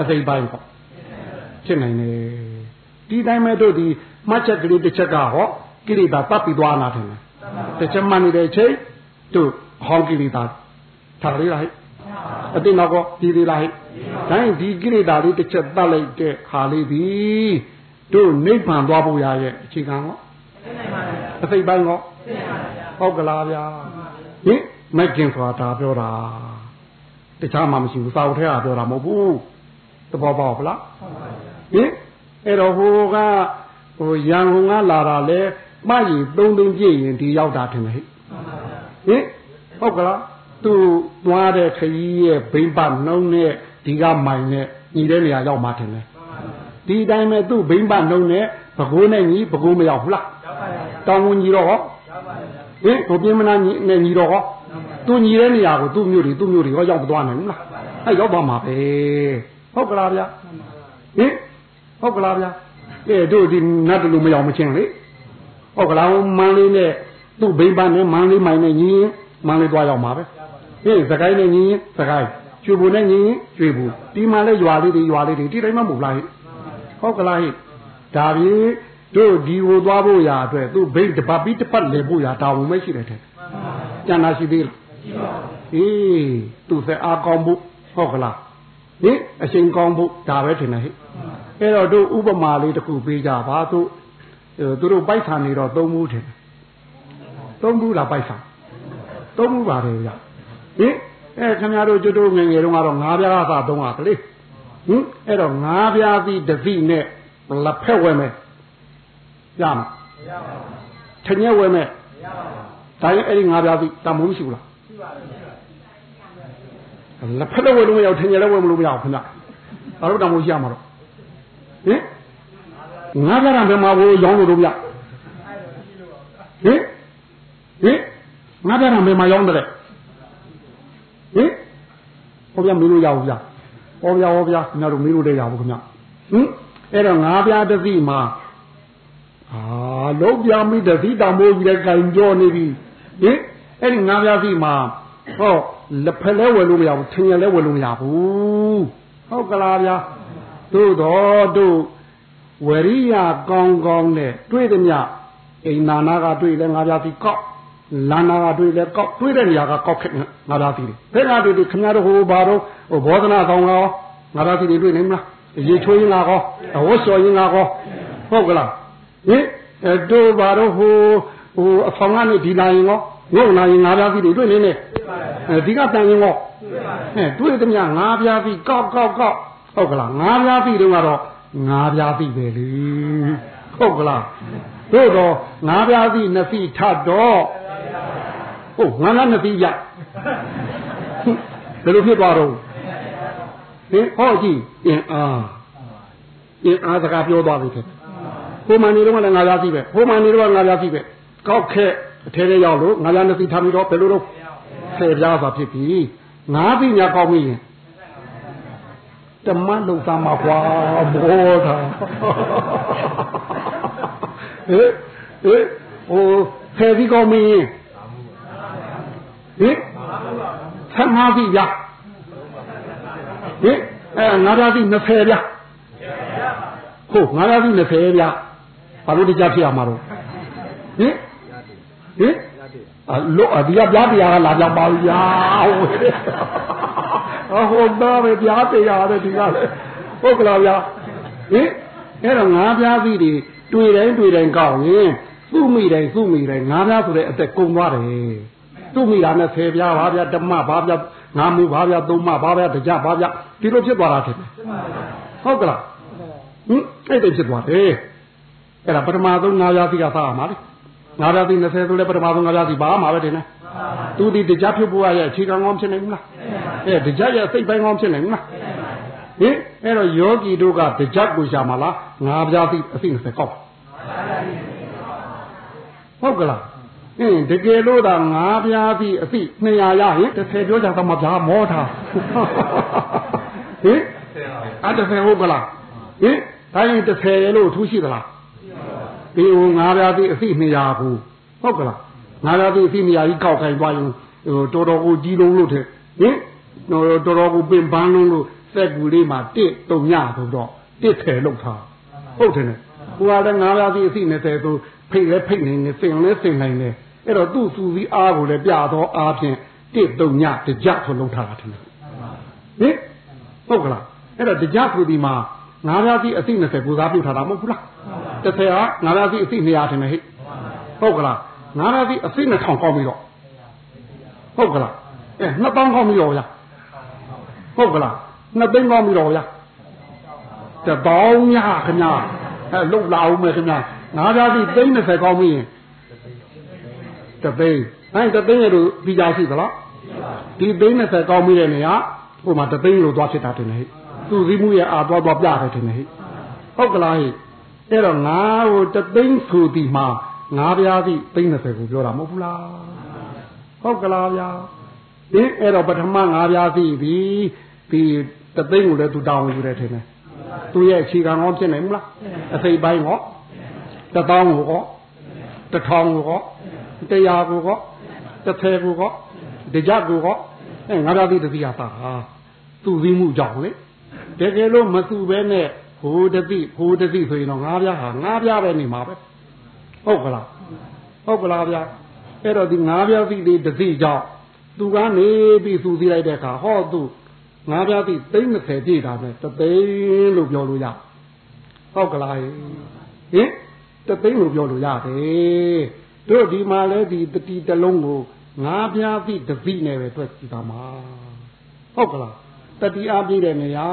အစိပ်ပိုင်းဟောဖြစ်နိုင်တယ်ဒီတိုင်းမဲ့တို့ဒီမှတ်ချက်ကလေးတစ်ချက်ကဟောကိရိတာတပ်ပြီးသွားလာတယ်တစ်ချက်မှနေတဲ့ချိန်တို့ဟောကိရိတာထားရလိုက် အတိနောက်ကဒီဒီလိုက်တိုင်းဒီကိရိတာလေးတစ်ချက်တတ်လိုက်တဲ့ခါလေးဒီတို့နိဗ္ဗာန်သွားဖို့ရရဲ့အခြေခံကောအစိတ်ပိုင်းကောဟုတ်ကလားဗျာဟင်မက်ကင်ဆိုတာဒါပြောတာတခြားမှမရှိဘူးစာအုပ်ထဲကပြောတာမဟုတ်ဘူးသဘောပေါက်လားဟင်အဲ့တော့ဟိုကဟိုရန်ကုန်ကလာတာလဲမှရင်သုံးသိန်းပြည့်ရင်ဒီရောက်တာထင်တယ်ဟိဟင်ဟုတ်ကလား သူသွားတဲ့ခရီးရဲ့ဘိမ့်ပနှုံးနဲ့ဒီကမိုင်နဲ့ညီတဲ့နေရာရောက်မှထင်တယ်ဒီတိုင်းမဲ့သူ့ဘိမ့်ပနှုံးနဲ့ဘကိုးနဲ့ညီဘကိုးမရောက်ဘူးလားတောင်းဝင်ကြီးတော့ဟင်ဟင်ကိုပြင်းမနာနဲ့ညီတော်ဟောသူညီတဲ့နေရာကိုသူ့မျိုးတွေသူ့မျိုးတွေဟောရောက်မသွားနိုင်ဘူးလားအဲရောက်သွားမှာပဲဟုတ်ကလားဗျာဟင်ဟုတ်ကလားဗျာအဲတို့ဒီနတ်တလူမရောက်မချင်းလေဟုတ်ကလားမန်းလေးနဲ့သူ့ဘိန်းပန်းနဲ့မန်းလေးမိုင်နဲ့ညီရင်မန်းလေးသွားရောက်မှာပဲ ဟင်စကိုင်းနဲ့ညီရင်စကိုင်းကျွေဘူနဲ့ညီရင်ကျွေဘူဒီမှာလဲရွာလေးတွေရွာလေးတွေဒီတိုင်းမှမဟုတ်လားဟင်ဟုတ်ကလားဟင်ဒါပြီးတို့ဒီကိုသွားဖို့ရာအတွက်သူ့ဘိန်းတပတ်ပြီးတပတ်လေဖို့ရာတာဝန်မရှိတယ်တဲ့ကျန်တာရှိသေးလားအေးသူ့သက်အားကောင်းဖို့ဟုတ်ကလားဟင်အချိန်ကောင်းဖို့ဒါပဲထင်တယ်ဟဲ့အဲ့တော့တို့ဥပမာလေးတစ်ခုပေးကြပါသူသူတို့ပိုက်ဆံနေတော့သုံးမှုထင်တယ်သုံးမှုလားပိုက်ဆံသုံးမှုပါတယ်ဗျ ဟင်အဲခင်ဗျားတို့ကျွတ်တို့ငယ်ငယ်တုန်းကတော့ငါးပြားသာသုံးတာကလေးဟင်အဲ့တော့ငါးပြားသီးတစ်စီနဲ့လက်ဖက်ဝဲမယ်ရမှာမရပါဘူးထညက်ဝဲမယ်မရပါဘူးဒါရင်အဲ့ဒီငါးပြားသီးတမိုးမရှိဘူးလားရှိပါဘူးလက်ဖက်လည်းဝဲလို့မရဘူးထညက်လည်းဝဲမလို့မရဘူးခင်ဗျာဘာလို့တမိုးရှိရမှာတော့ဟင်ငါးပြားရမယ်မှာဘိုးရောင်းလို့တော့မရဟင်ဟင်ငါးပြားရမယ်မှာရောင်းတယ်ဟင် ဟောဗျာမေးလို့ရဘူးဗျာဟောဗျာဟောဗျာခင်ဗျားတို့မေးလို့တည်းရဘူးခင်ဗျာဟင်အဲ့တော့ငါးပြားတစ်စီမှာအာလုံးပြမိတသိတမိုးကြီးတဲ့ကင်ကြောနေပြီဟင်အဲ့ဒီငါးပြားစီမှာဟောလက်ဖက်လဲဝယ်လို့မရဘူးထင်ရလဲဝယ်လို့မရဘူးဟုတ်ကလားဗျာတို့တော့တို့ဝရိယကောင်းကောင်းနဲ့တွေ့သည်မြအိမ်နာနာကတွေ့လဲငါးပြားစီကောက် လန္နာကတွေ့လဲကောက်တွေ့တဲ့နေရာကကောက်ခက်ငါးပြားစီဘယ်ကတွေ့တွေ့ခင်ဗျားတို့ဟိုဘာတော့ဟိုဘောဓနာကောင်းကောငါးပြားစီတွေတွေ့နေမလားရေချိုးရင်လားကောအဝတ်စော်ရင်လားကောဟုတ်ကလားဟင်အဲတို့ဘာတော့ဟိုဟိုအဆောင်ကနေဒီလာရင်ကောငုံလာရင်ငါးပြားစီတွေတွေ့နေနေအဲဒီကတန်ရင်ကောအဲတွေ့သမျှငါးပြားစီကောက်ကောက်ကောက်ဟုတ်ကလားငါးပြားစီတုန်းကတော့ငါးပြားစီပဲလေဟုတ်ကလားတို့တော့ငါးပြားစီနှစ်စီထတော့ ဟုတ်ငါးလားနှစ်စီရဘယ်လိုဖြစ်သွားတော့ဟင်ဟောကြည့်အင်းအားအင်းအားစကားပြောသွားပြီတဲ့ဟိုမှနေတော့လည်းငါးပြားစီပဲဟိုမှနေတော့ငါးပြားစီပဲကောက်ခဲ့အထဲထဲရောက်လို့ငါးပြားနှစ်စီထားပြီးတော့ဘယ်လိုတော့ဆယ်ပြားသာဖြစ်ပြီငါးပြီညာကောက်မိရင်တမတ်လုံသားမှာကွာဘောတာဟဲ့ဟဲ့ဟိုဆယ်ပြီးကောက်မိရင် ဟင်ဆယ်ငါးပြီဗျာဟင်အဲငါးပြားပြီ20ဗျာဟုတ်ငါးပြားပြီ20ဗျာဘာလို့တရားဖြစ်ရမှာတော့ဟင်ဟင်အလို့အဒီကပြားတရားကလာကြောက်ပါဘူးဗျာဟုတ်တော့ပဲပြားတရားတဲ့ဒီကလည်းဟုတ်ကလားဗျာဟင်အဲ့တော့ငါးပြားပြီတွေတွေ့တိုင်းတွေ့တိုင်းကောက်ရင်သူ့မိတိုင်းသူ့မိတိုင်းငါးပြားဆိုတဲ့အသက်ကုန်သွားတယ် သူ့မိတာနဲ့ဆယ်ပြားပါဗျာဓမ္မပါဗျာငါမှုပါဗျာသုံးမပါဗျာတကြပါဗျာဒီလိုဖြစ်သွားတာဖြစ်တယ်ဟုတ်ကလားဟင်အဲ့ဒါဖြစ်သွားတယ်အဲ့ဒါပထမဆုံးငါးပြားစီကစားရမှာလေငါးပြားစီ20ဆိုလဲပထမဆုံးငါးပြားစီပါမှာပဲတင်နေသူဒီတကြဖြစ်ဖို့ရရဲ့အခြေခံကောင်းဖြစ်နေဘူးလားအဲတကြရဲ့စိတ်ပိုင်းကောင်းဖြစ်နေဘူးလားဟင်အဲ့တော့ယောဂီတို့ကတကြကိုရှာမှာလားငါးပြားစီအစိ20ကောက်ဟုတ်ကလား အင်းတကယ်လို့သာငါးပြားစီအစိ200ရရင်30ပြောကြတော့မှဗျာမောထားဟင်အဲ့30ဟုတ်ကလားဟင်ဒါရင်30ရလို့ထူးရှိသလားဒီဟိုငါးပြားစီအစိ200ကိုဟုတ်ကလားငါးပြားစီအစိ200ကြီးကောက်ခိုင်းသွားရင်ဟိုတော်တော်ကိုကြီးလုံးလို့တဲ့ဟင်တော်တော်ကိုပင်ပန်းလုံးလို့စက်ကူလေးမှာတစ်တုံညဆိုတော့တစ်ထဲလောက်ထားဟုတ်တယ်နဲ့ဟိုကလည်းငါးပြားစီအစိ20ဆို ဖိတ်လဲဖိတ်နေနေစင်လဲစင်နိုင်နေအဲ့တော့သူ့စူစည်းအားကိုလည်းပြတော့အားဖြင့်တစ်တုံညတကြဆိုလုံးထားတာတယ်ဟင်ဟုတ်ကလားအဲ့တော့တကြဆိုဒီမှာငါးပြားစီအစိ20ကိုစားပြုထားတာမဟုတ်ဘူးလားတစ်ဆယ်ကငါးပြားစီအစိ200ထင်တယ်ဟဲ့ဟုတ်ကလားငါးပြားစီအစိ2000ကောင်းပြီတော့ဟုတ်ကလားအဲ2000ကောင်းပြီတော့ဗျာဟုတ်ကလားနှစ်သိန်းကောင်းပြီတော့ဗျာတပေါင်းညခင်ဗျာအဲလုတ်လာအောင်မယ်ခင်ဗျာ ငါးပြားစီ30ကောင်းပြီရင်တသိန်းအဲတသိန်းရလို့ပြီးကြရှိသလားဒီသိန်း30ကောင်းပြီတဲ့နေရာဟိုမှာတသိန်းလို့သွားဖြစ်တာတင်လေသူစည်းမှုရဲ့အာသွားသွားပြတယ်တင်လေဟုတ်ကလားဟဲ့အဲ့တော့ငါဟိုတသိန်းဆိုဒီမှာငါးပြားသည့်30ကိုပြောတာမဟုတ်ဘူးလားဟုတ်ကလားဗျာဒီအဲ့တော့ပထမငါးပြားသည့်ဒီဒီတသိန်းကိုလည်းသူတောင်းယူတယ်ထင်တယ်သူရဲ့အခြေခံကောဖြစ်နိုင်မလားအစိပ်ပိုင်းကော တသောင်းကိုကောတထောင်ကိုကောတရားကိုကောတစ်ဆယ်ကိုကောတကြကိုကောအဲငါးပြားသည့်တတိယသာဟာသူသိမှုကြောင့်လေတကယ်လို့မသူပဲနဲ့ဟိုတတိဟိုတတိဆိုရင်တော့ငါးပြားဟာငါးပြားပဲနေမှာပဲဟုတ်ကလားဟုတ်ကလားဗျာအဲ့တော့ဒီငါးပြားသီလေးတတိကြောင့်သူကနေပြီးသူသိလိုက်တဲ့အခါဟောသူငါးပြားသီ30ပြည့်တာပဲတသိန်းလို့ပြောလို့ရဟုတ်ကလားဟင် တသိန်းလို့ပြောလို့ရတယ်တို့ဒီမှာလဲဒီတတိတလုံးကိုငါးပြားသီတတိနဲ့ပဲတွက်ကြည့်ပါမှာဟုတ်ကလားတတိအားပြည့်တဲ့နေရာ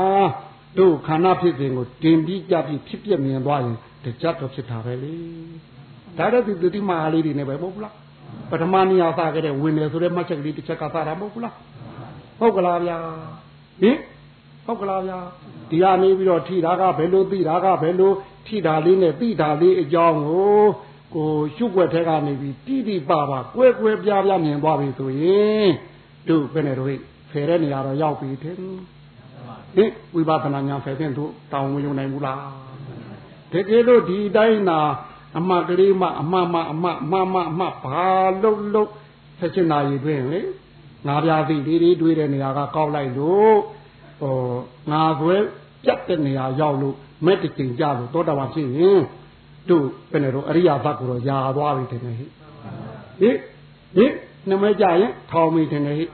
တို့ခန္ဓာဖြစ်စဉ်ကိုတင်ပြီးကြပြီးဖြစ်ပြမြင်သွားရင်တကြတော့ဖြစ်တာပဲလေဒါတော့ဒီတိမာလေးတွေနဲ့ပဲမဟုတ်ဘူးလားပထမနေရာစားခဲ့တဲ့ဝင်တယ်ဆိုတဲ့မှတ်ချက်ကလေးတစ်ချက်ကစားတာမဟုတ်ဘူးလားဟုတ်ကလားဗျာဟင်ဟုတ်ကလားဗျာဒီကနေပြီးတော့ထိတာကဘယ်လိုသိတာကဘယ်လို ထိတာလေးနဲ့သိတာလေးအကြောင်းကိုကိုရှုွက်ထဲကနေပြီးတိတိပပါကွဲကွဲပြားပြားမြင်သွားပြီဆိုရင်တို့ဘယ်နဲ့တို့ဖယ်တဲ့နေရာတော့ရောက်ပြီတဲ့ဟင်ဝိပဿနာဉာဏ်ဖယ်တဲ့တို့တောင်းမယုံနိုင်ဘူးလားတကယ်လို့ဒီတိုင်းသာအမှကလေးမှအမှမအမှမမအမှဘာလုံးလုံးဆက်ချင်နာရီတွင်လေငါးပြားသိလေးလေးတွေးတဲ့နေရာကကောက်လိုက်လို့ဟိုငါဆွဲပြတ်တဲ့နေရာရောက်လို့ မဲ့တကျင်ကြလို့တောတာပါဖြစ်ရင်တို့ဘယ်နဲ့တော့အရိယာဘတ်ကိုတော့ယာသွားပြီတင်နေဟိဟိဟိနှမကြရင်ထောင်မိတင်နေဟိ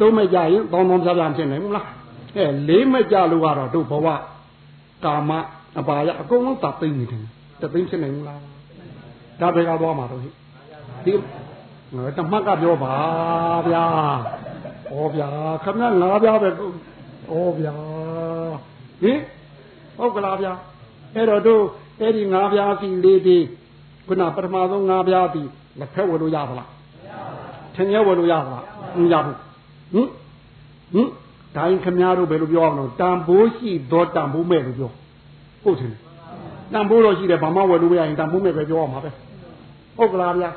သုံးမကြရင်တောင်းတောင်းပြပြဖြစ်နေမလားအဲလေးမကြလို့ကတော့တို့ဘဝကာမအပါယအကုန်လုံးတပ်သိနေတယ်တသိဖြစ်နေမလားဒါဘယ်ကသွားမှာတော့ဟိဒီတမတ်ကပြောပါဗျာဩဗျာခမငါးပြားပဲဩဗျာဟင် ဟုတ်ကလားဗျာအဲ့တော့တို့အဲ့ဒီငါးပြားစီလေးဒီခုနပထမဆုံးငါးပြားစီလက်ဖက်ဝယ်လို့ရပါလားထင်ရဝယ်လို့ရပါလားမရဘူးဟင်ဟင်ဒိုင်းခမများတို့ဘယ်လိုပြောအောင်လို့တန်ဖိုးရှိသောတန်ဖိုးမဲ့လို့ပြောဟုတ်တယ်တန်ဖိုးတော့ရှိတယ်ဘာမှဝယ်လို့မရရင်တန်ဖိုးမဲ့ပဲပြောရမှာပဲဟုတ်ကလားဗျာ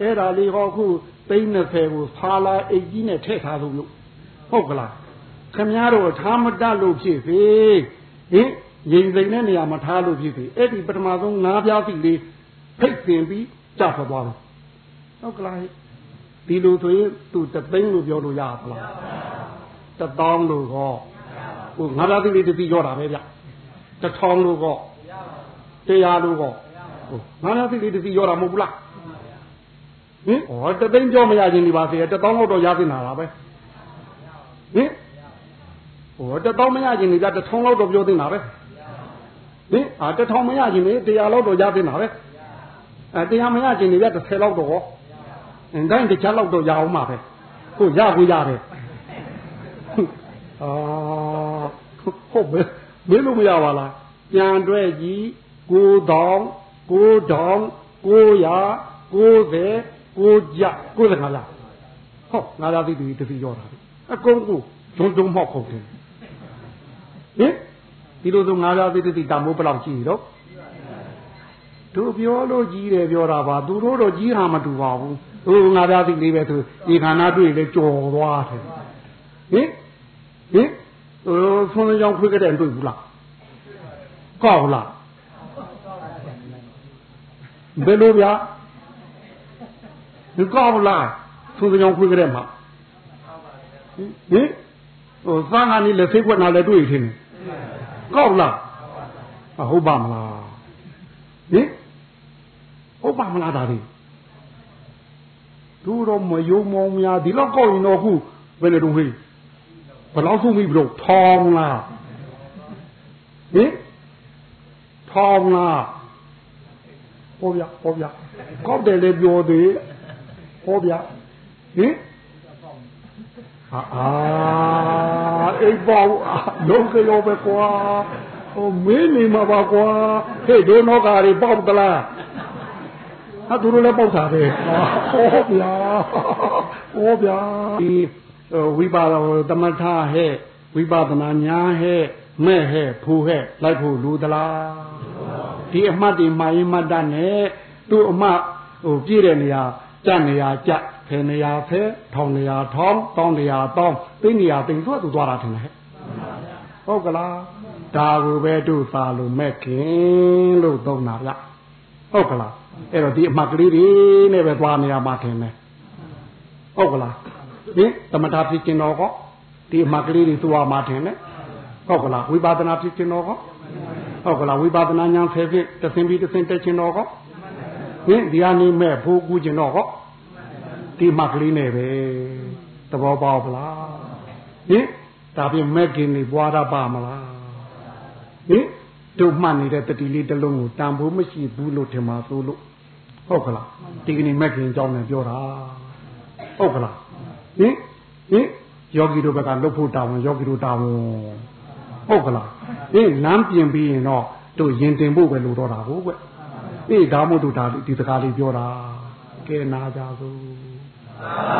အဲ့ဒါလေးဟောခုသိန်း30ကိုဖာလာအိတ်ကြီးနဲ့ထည့်ထားလို့လို့ဟုတ်ကလားခမည်းတော်ထားမတတ်လို့ဖြစ်စေဟင် ရင်စိမ်တဲ့နေရာမှာထားလို့ဖြစ်စေအဲ့ဒီပထမဆုံးငါးပြားစီလေးဖိတ်တင်ပြီးကြာထွက်သွားတယ်ဟုတ်ကလားဒီလိုဆိုရင်သူတသိန်းလို့ပြောလို့ရပါလားတပေါင်းလို့ဟောဟိုငါးပြားစီလေးတတိရောတာပဲဗျတထောင်လို့ဟောတရားလို့ဟောငါးလားသိလေးတစ်စီရောတာမဟုတ်ဘူးလားဟင်ဩတသိန်းကြောမရခြင်းဒီပါစေတသောင်းလောက်တော့ရသင့်တာလားပဲဟင်ဩတသောင်းမရခြင်းဒီကတထောင်လောက်တော့ပြောသင့်တာပဲ ဟင်အာတထောင်မရခြင်းဒီတရားလောက်တော့ရသင့်တာပဲအဲတရားမရခြင်းဒီက30လောက်တော့ဟောအင်းတိုင်းတခြားလောက်တော့ရအောင်ပါပဲကိုရကိုရတယ်အာဟုတ်ပဲမင်းလို့မရပါလားပြန်တွဲကြည့်ကိုတောင်ကိုတောင်900 90 9ကြ95လားဟောငါလာသိသူတတိရောတာအကုန်ကိုဂျုံဂျုံမောက်ခုန်တယ်ဟင် ဒီလိုဆိုငါလာသိတတိတမိုးဘလောက်ကြီးတော့တို့ပြောလို့ကြီးတယ်ပြောတာပါသူတို့တော့ကြီးဟာမတူပါဘူးဟိုငါလာသိလေးပဲသူဒီခန္ဓာတွေ့လေကြော်သွားတယ်ဟင်ဟင်ဟိုဆုံးလုံးကြောင်ခွေးကြတဲ့တွေ့ဘူးလားကောက်လားဘယ်လိုဗျာဒီကောက်လားသူကြောင်ခွေးကြတဲ့မှာဟင်ဟိုသံဃာနေလက်စိတ်ွက်နာလည်းတွေ့ထင်တယ် ကောက်လားဟုတ်ပါမလားဟင်ဟုတ်ပါမလားဒါလေးသူတော့မယုံမောင်များဒီလောက်ကောက်ရင်တော့ခုဘယ်လိုတုံးဟေးဘယ်လောက်ဆုံးပြီဘလို့ထောင်းလားဟင်ထောင်းလားဟောဗျဟောဗျကောက်တယ်လေပြောသေးဟောဗျဟင်ဟာ အာအိပ်ပေါ့လုံးကလေးပဲကွာဟိုမင်းနေမှာပါကွာဟဲ့ဒိုနောကာတွေပေါက်သလားဟာသူတို့လည်းပေါက်တာပဲဟောဗျာဟောဗျာဒီဝိပါဒသမထဟဲ့ဝိပဿနာညာဟဲ့မဲ့ဟဲ့ဖူဟဲ့လိုက်ဖို့လူသလားဒီအမှတ်တွေမာရင်မတ်တနဲ့သူ့အမှဟိုပြည့်တဲ့နေရာကြက်နေရာကြက် ဖယ်နေရာဖယ်ထောင်နေရာထောင်တောင်းနေရာတောင်းသိနေရာသိသူကသူသွားတာထင်တယ်ဟဲ့ဟုတ်ကလားဒါကိုပဲတို့သာလို့မဲ့ခင်လို့သုံးတာဗျဟုတ်ကလားအဲ့တော့ဒီအမှတ်ကလေးတွေနဲ့ပဲသွားနေရမှာထင်တယ်ဟုတ်ကလားဟင်သမထဖြစ်ကျင်တော့ကောဒီအမှတ်ကလေးတွေသွားမှာထင်တယ်ဟုတ်ကလားဝိပဿနာဖြစ်ကျင်တော့ကောဟုတ်ကလားဝိပဿနာဉာဏ်ဖယ်ဖြစ်တသင်ပြီးတသင်တက်ကျင်တော့ကောဟင်ဒီအနေမဲ့ဖို့ကူကျင်တော့ကော ဒီမှတ်ကလေးနဲ့ပဲသဘောပေါက်ပလားဟင်ဒါပြင်မဲ့ခင်နေပွားတာပါမလားဟင်တို့မှတ်နေတဲ့တတိလေးတစ်လုံးကိုတန်ဖိုးမရှိဘူးလို့ထင်ပါသို့လို့ဟုတ်ကလားဒီကနေ့မဲ့ခင်အကြောင်းနဲ့ပြောတာဟုတ်ကလားဟင်ဟင်ယောဂီတို့ဘက်ကလွတ်ဖို့တာဝန်ယောဂီတို့တာဝန်ဟုတ်ကလားဟင်လမ်းပြင်ပြီးရင်တော့တို့ရင်တင်ဖို့ပဲလို့တော့တာဟုတ်ကွအေးဒါမို့တို့ဒါဒီစကားလေးပြောတာကဲနာကြစို့သာသာ သာ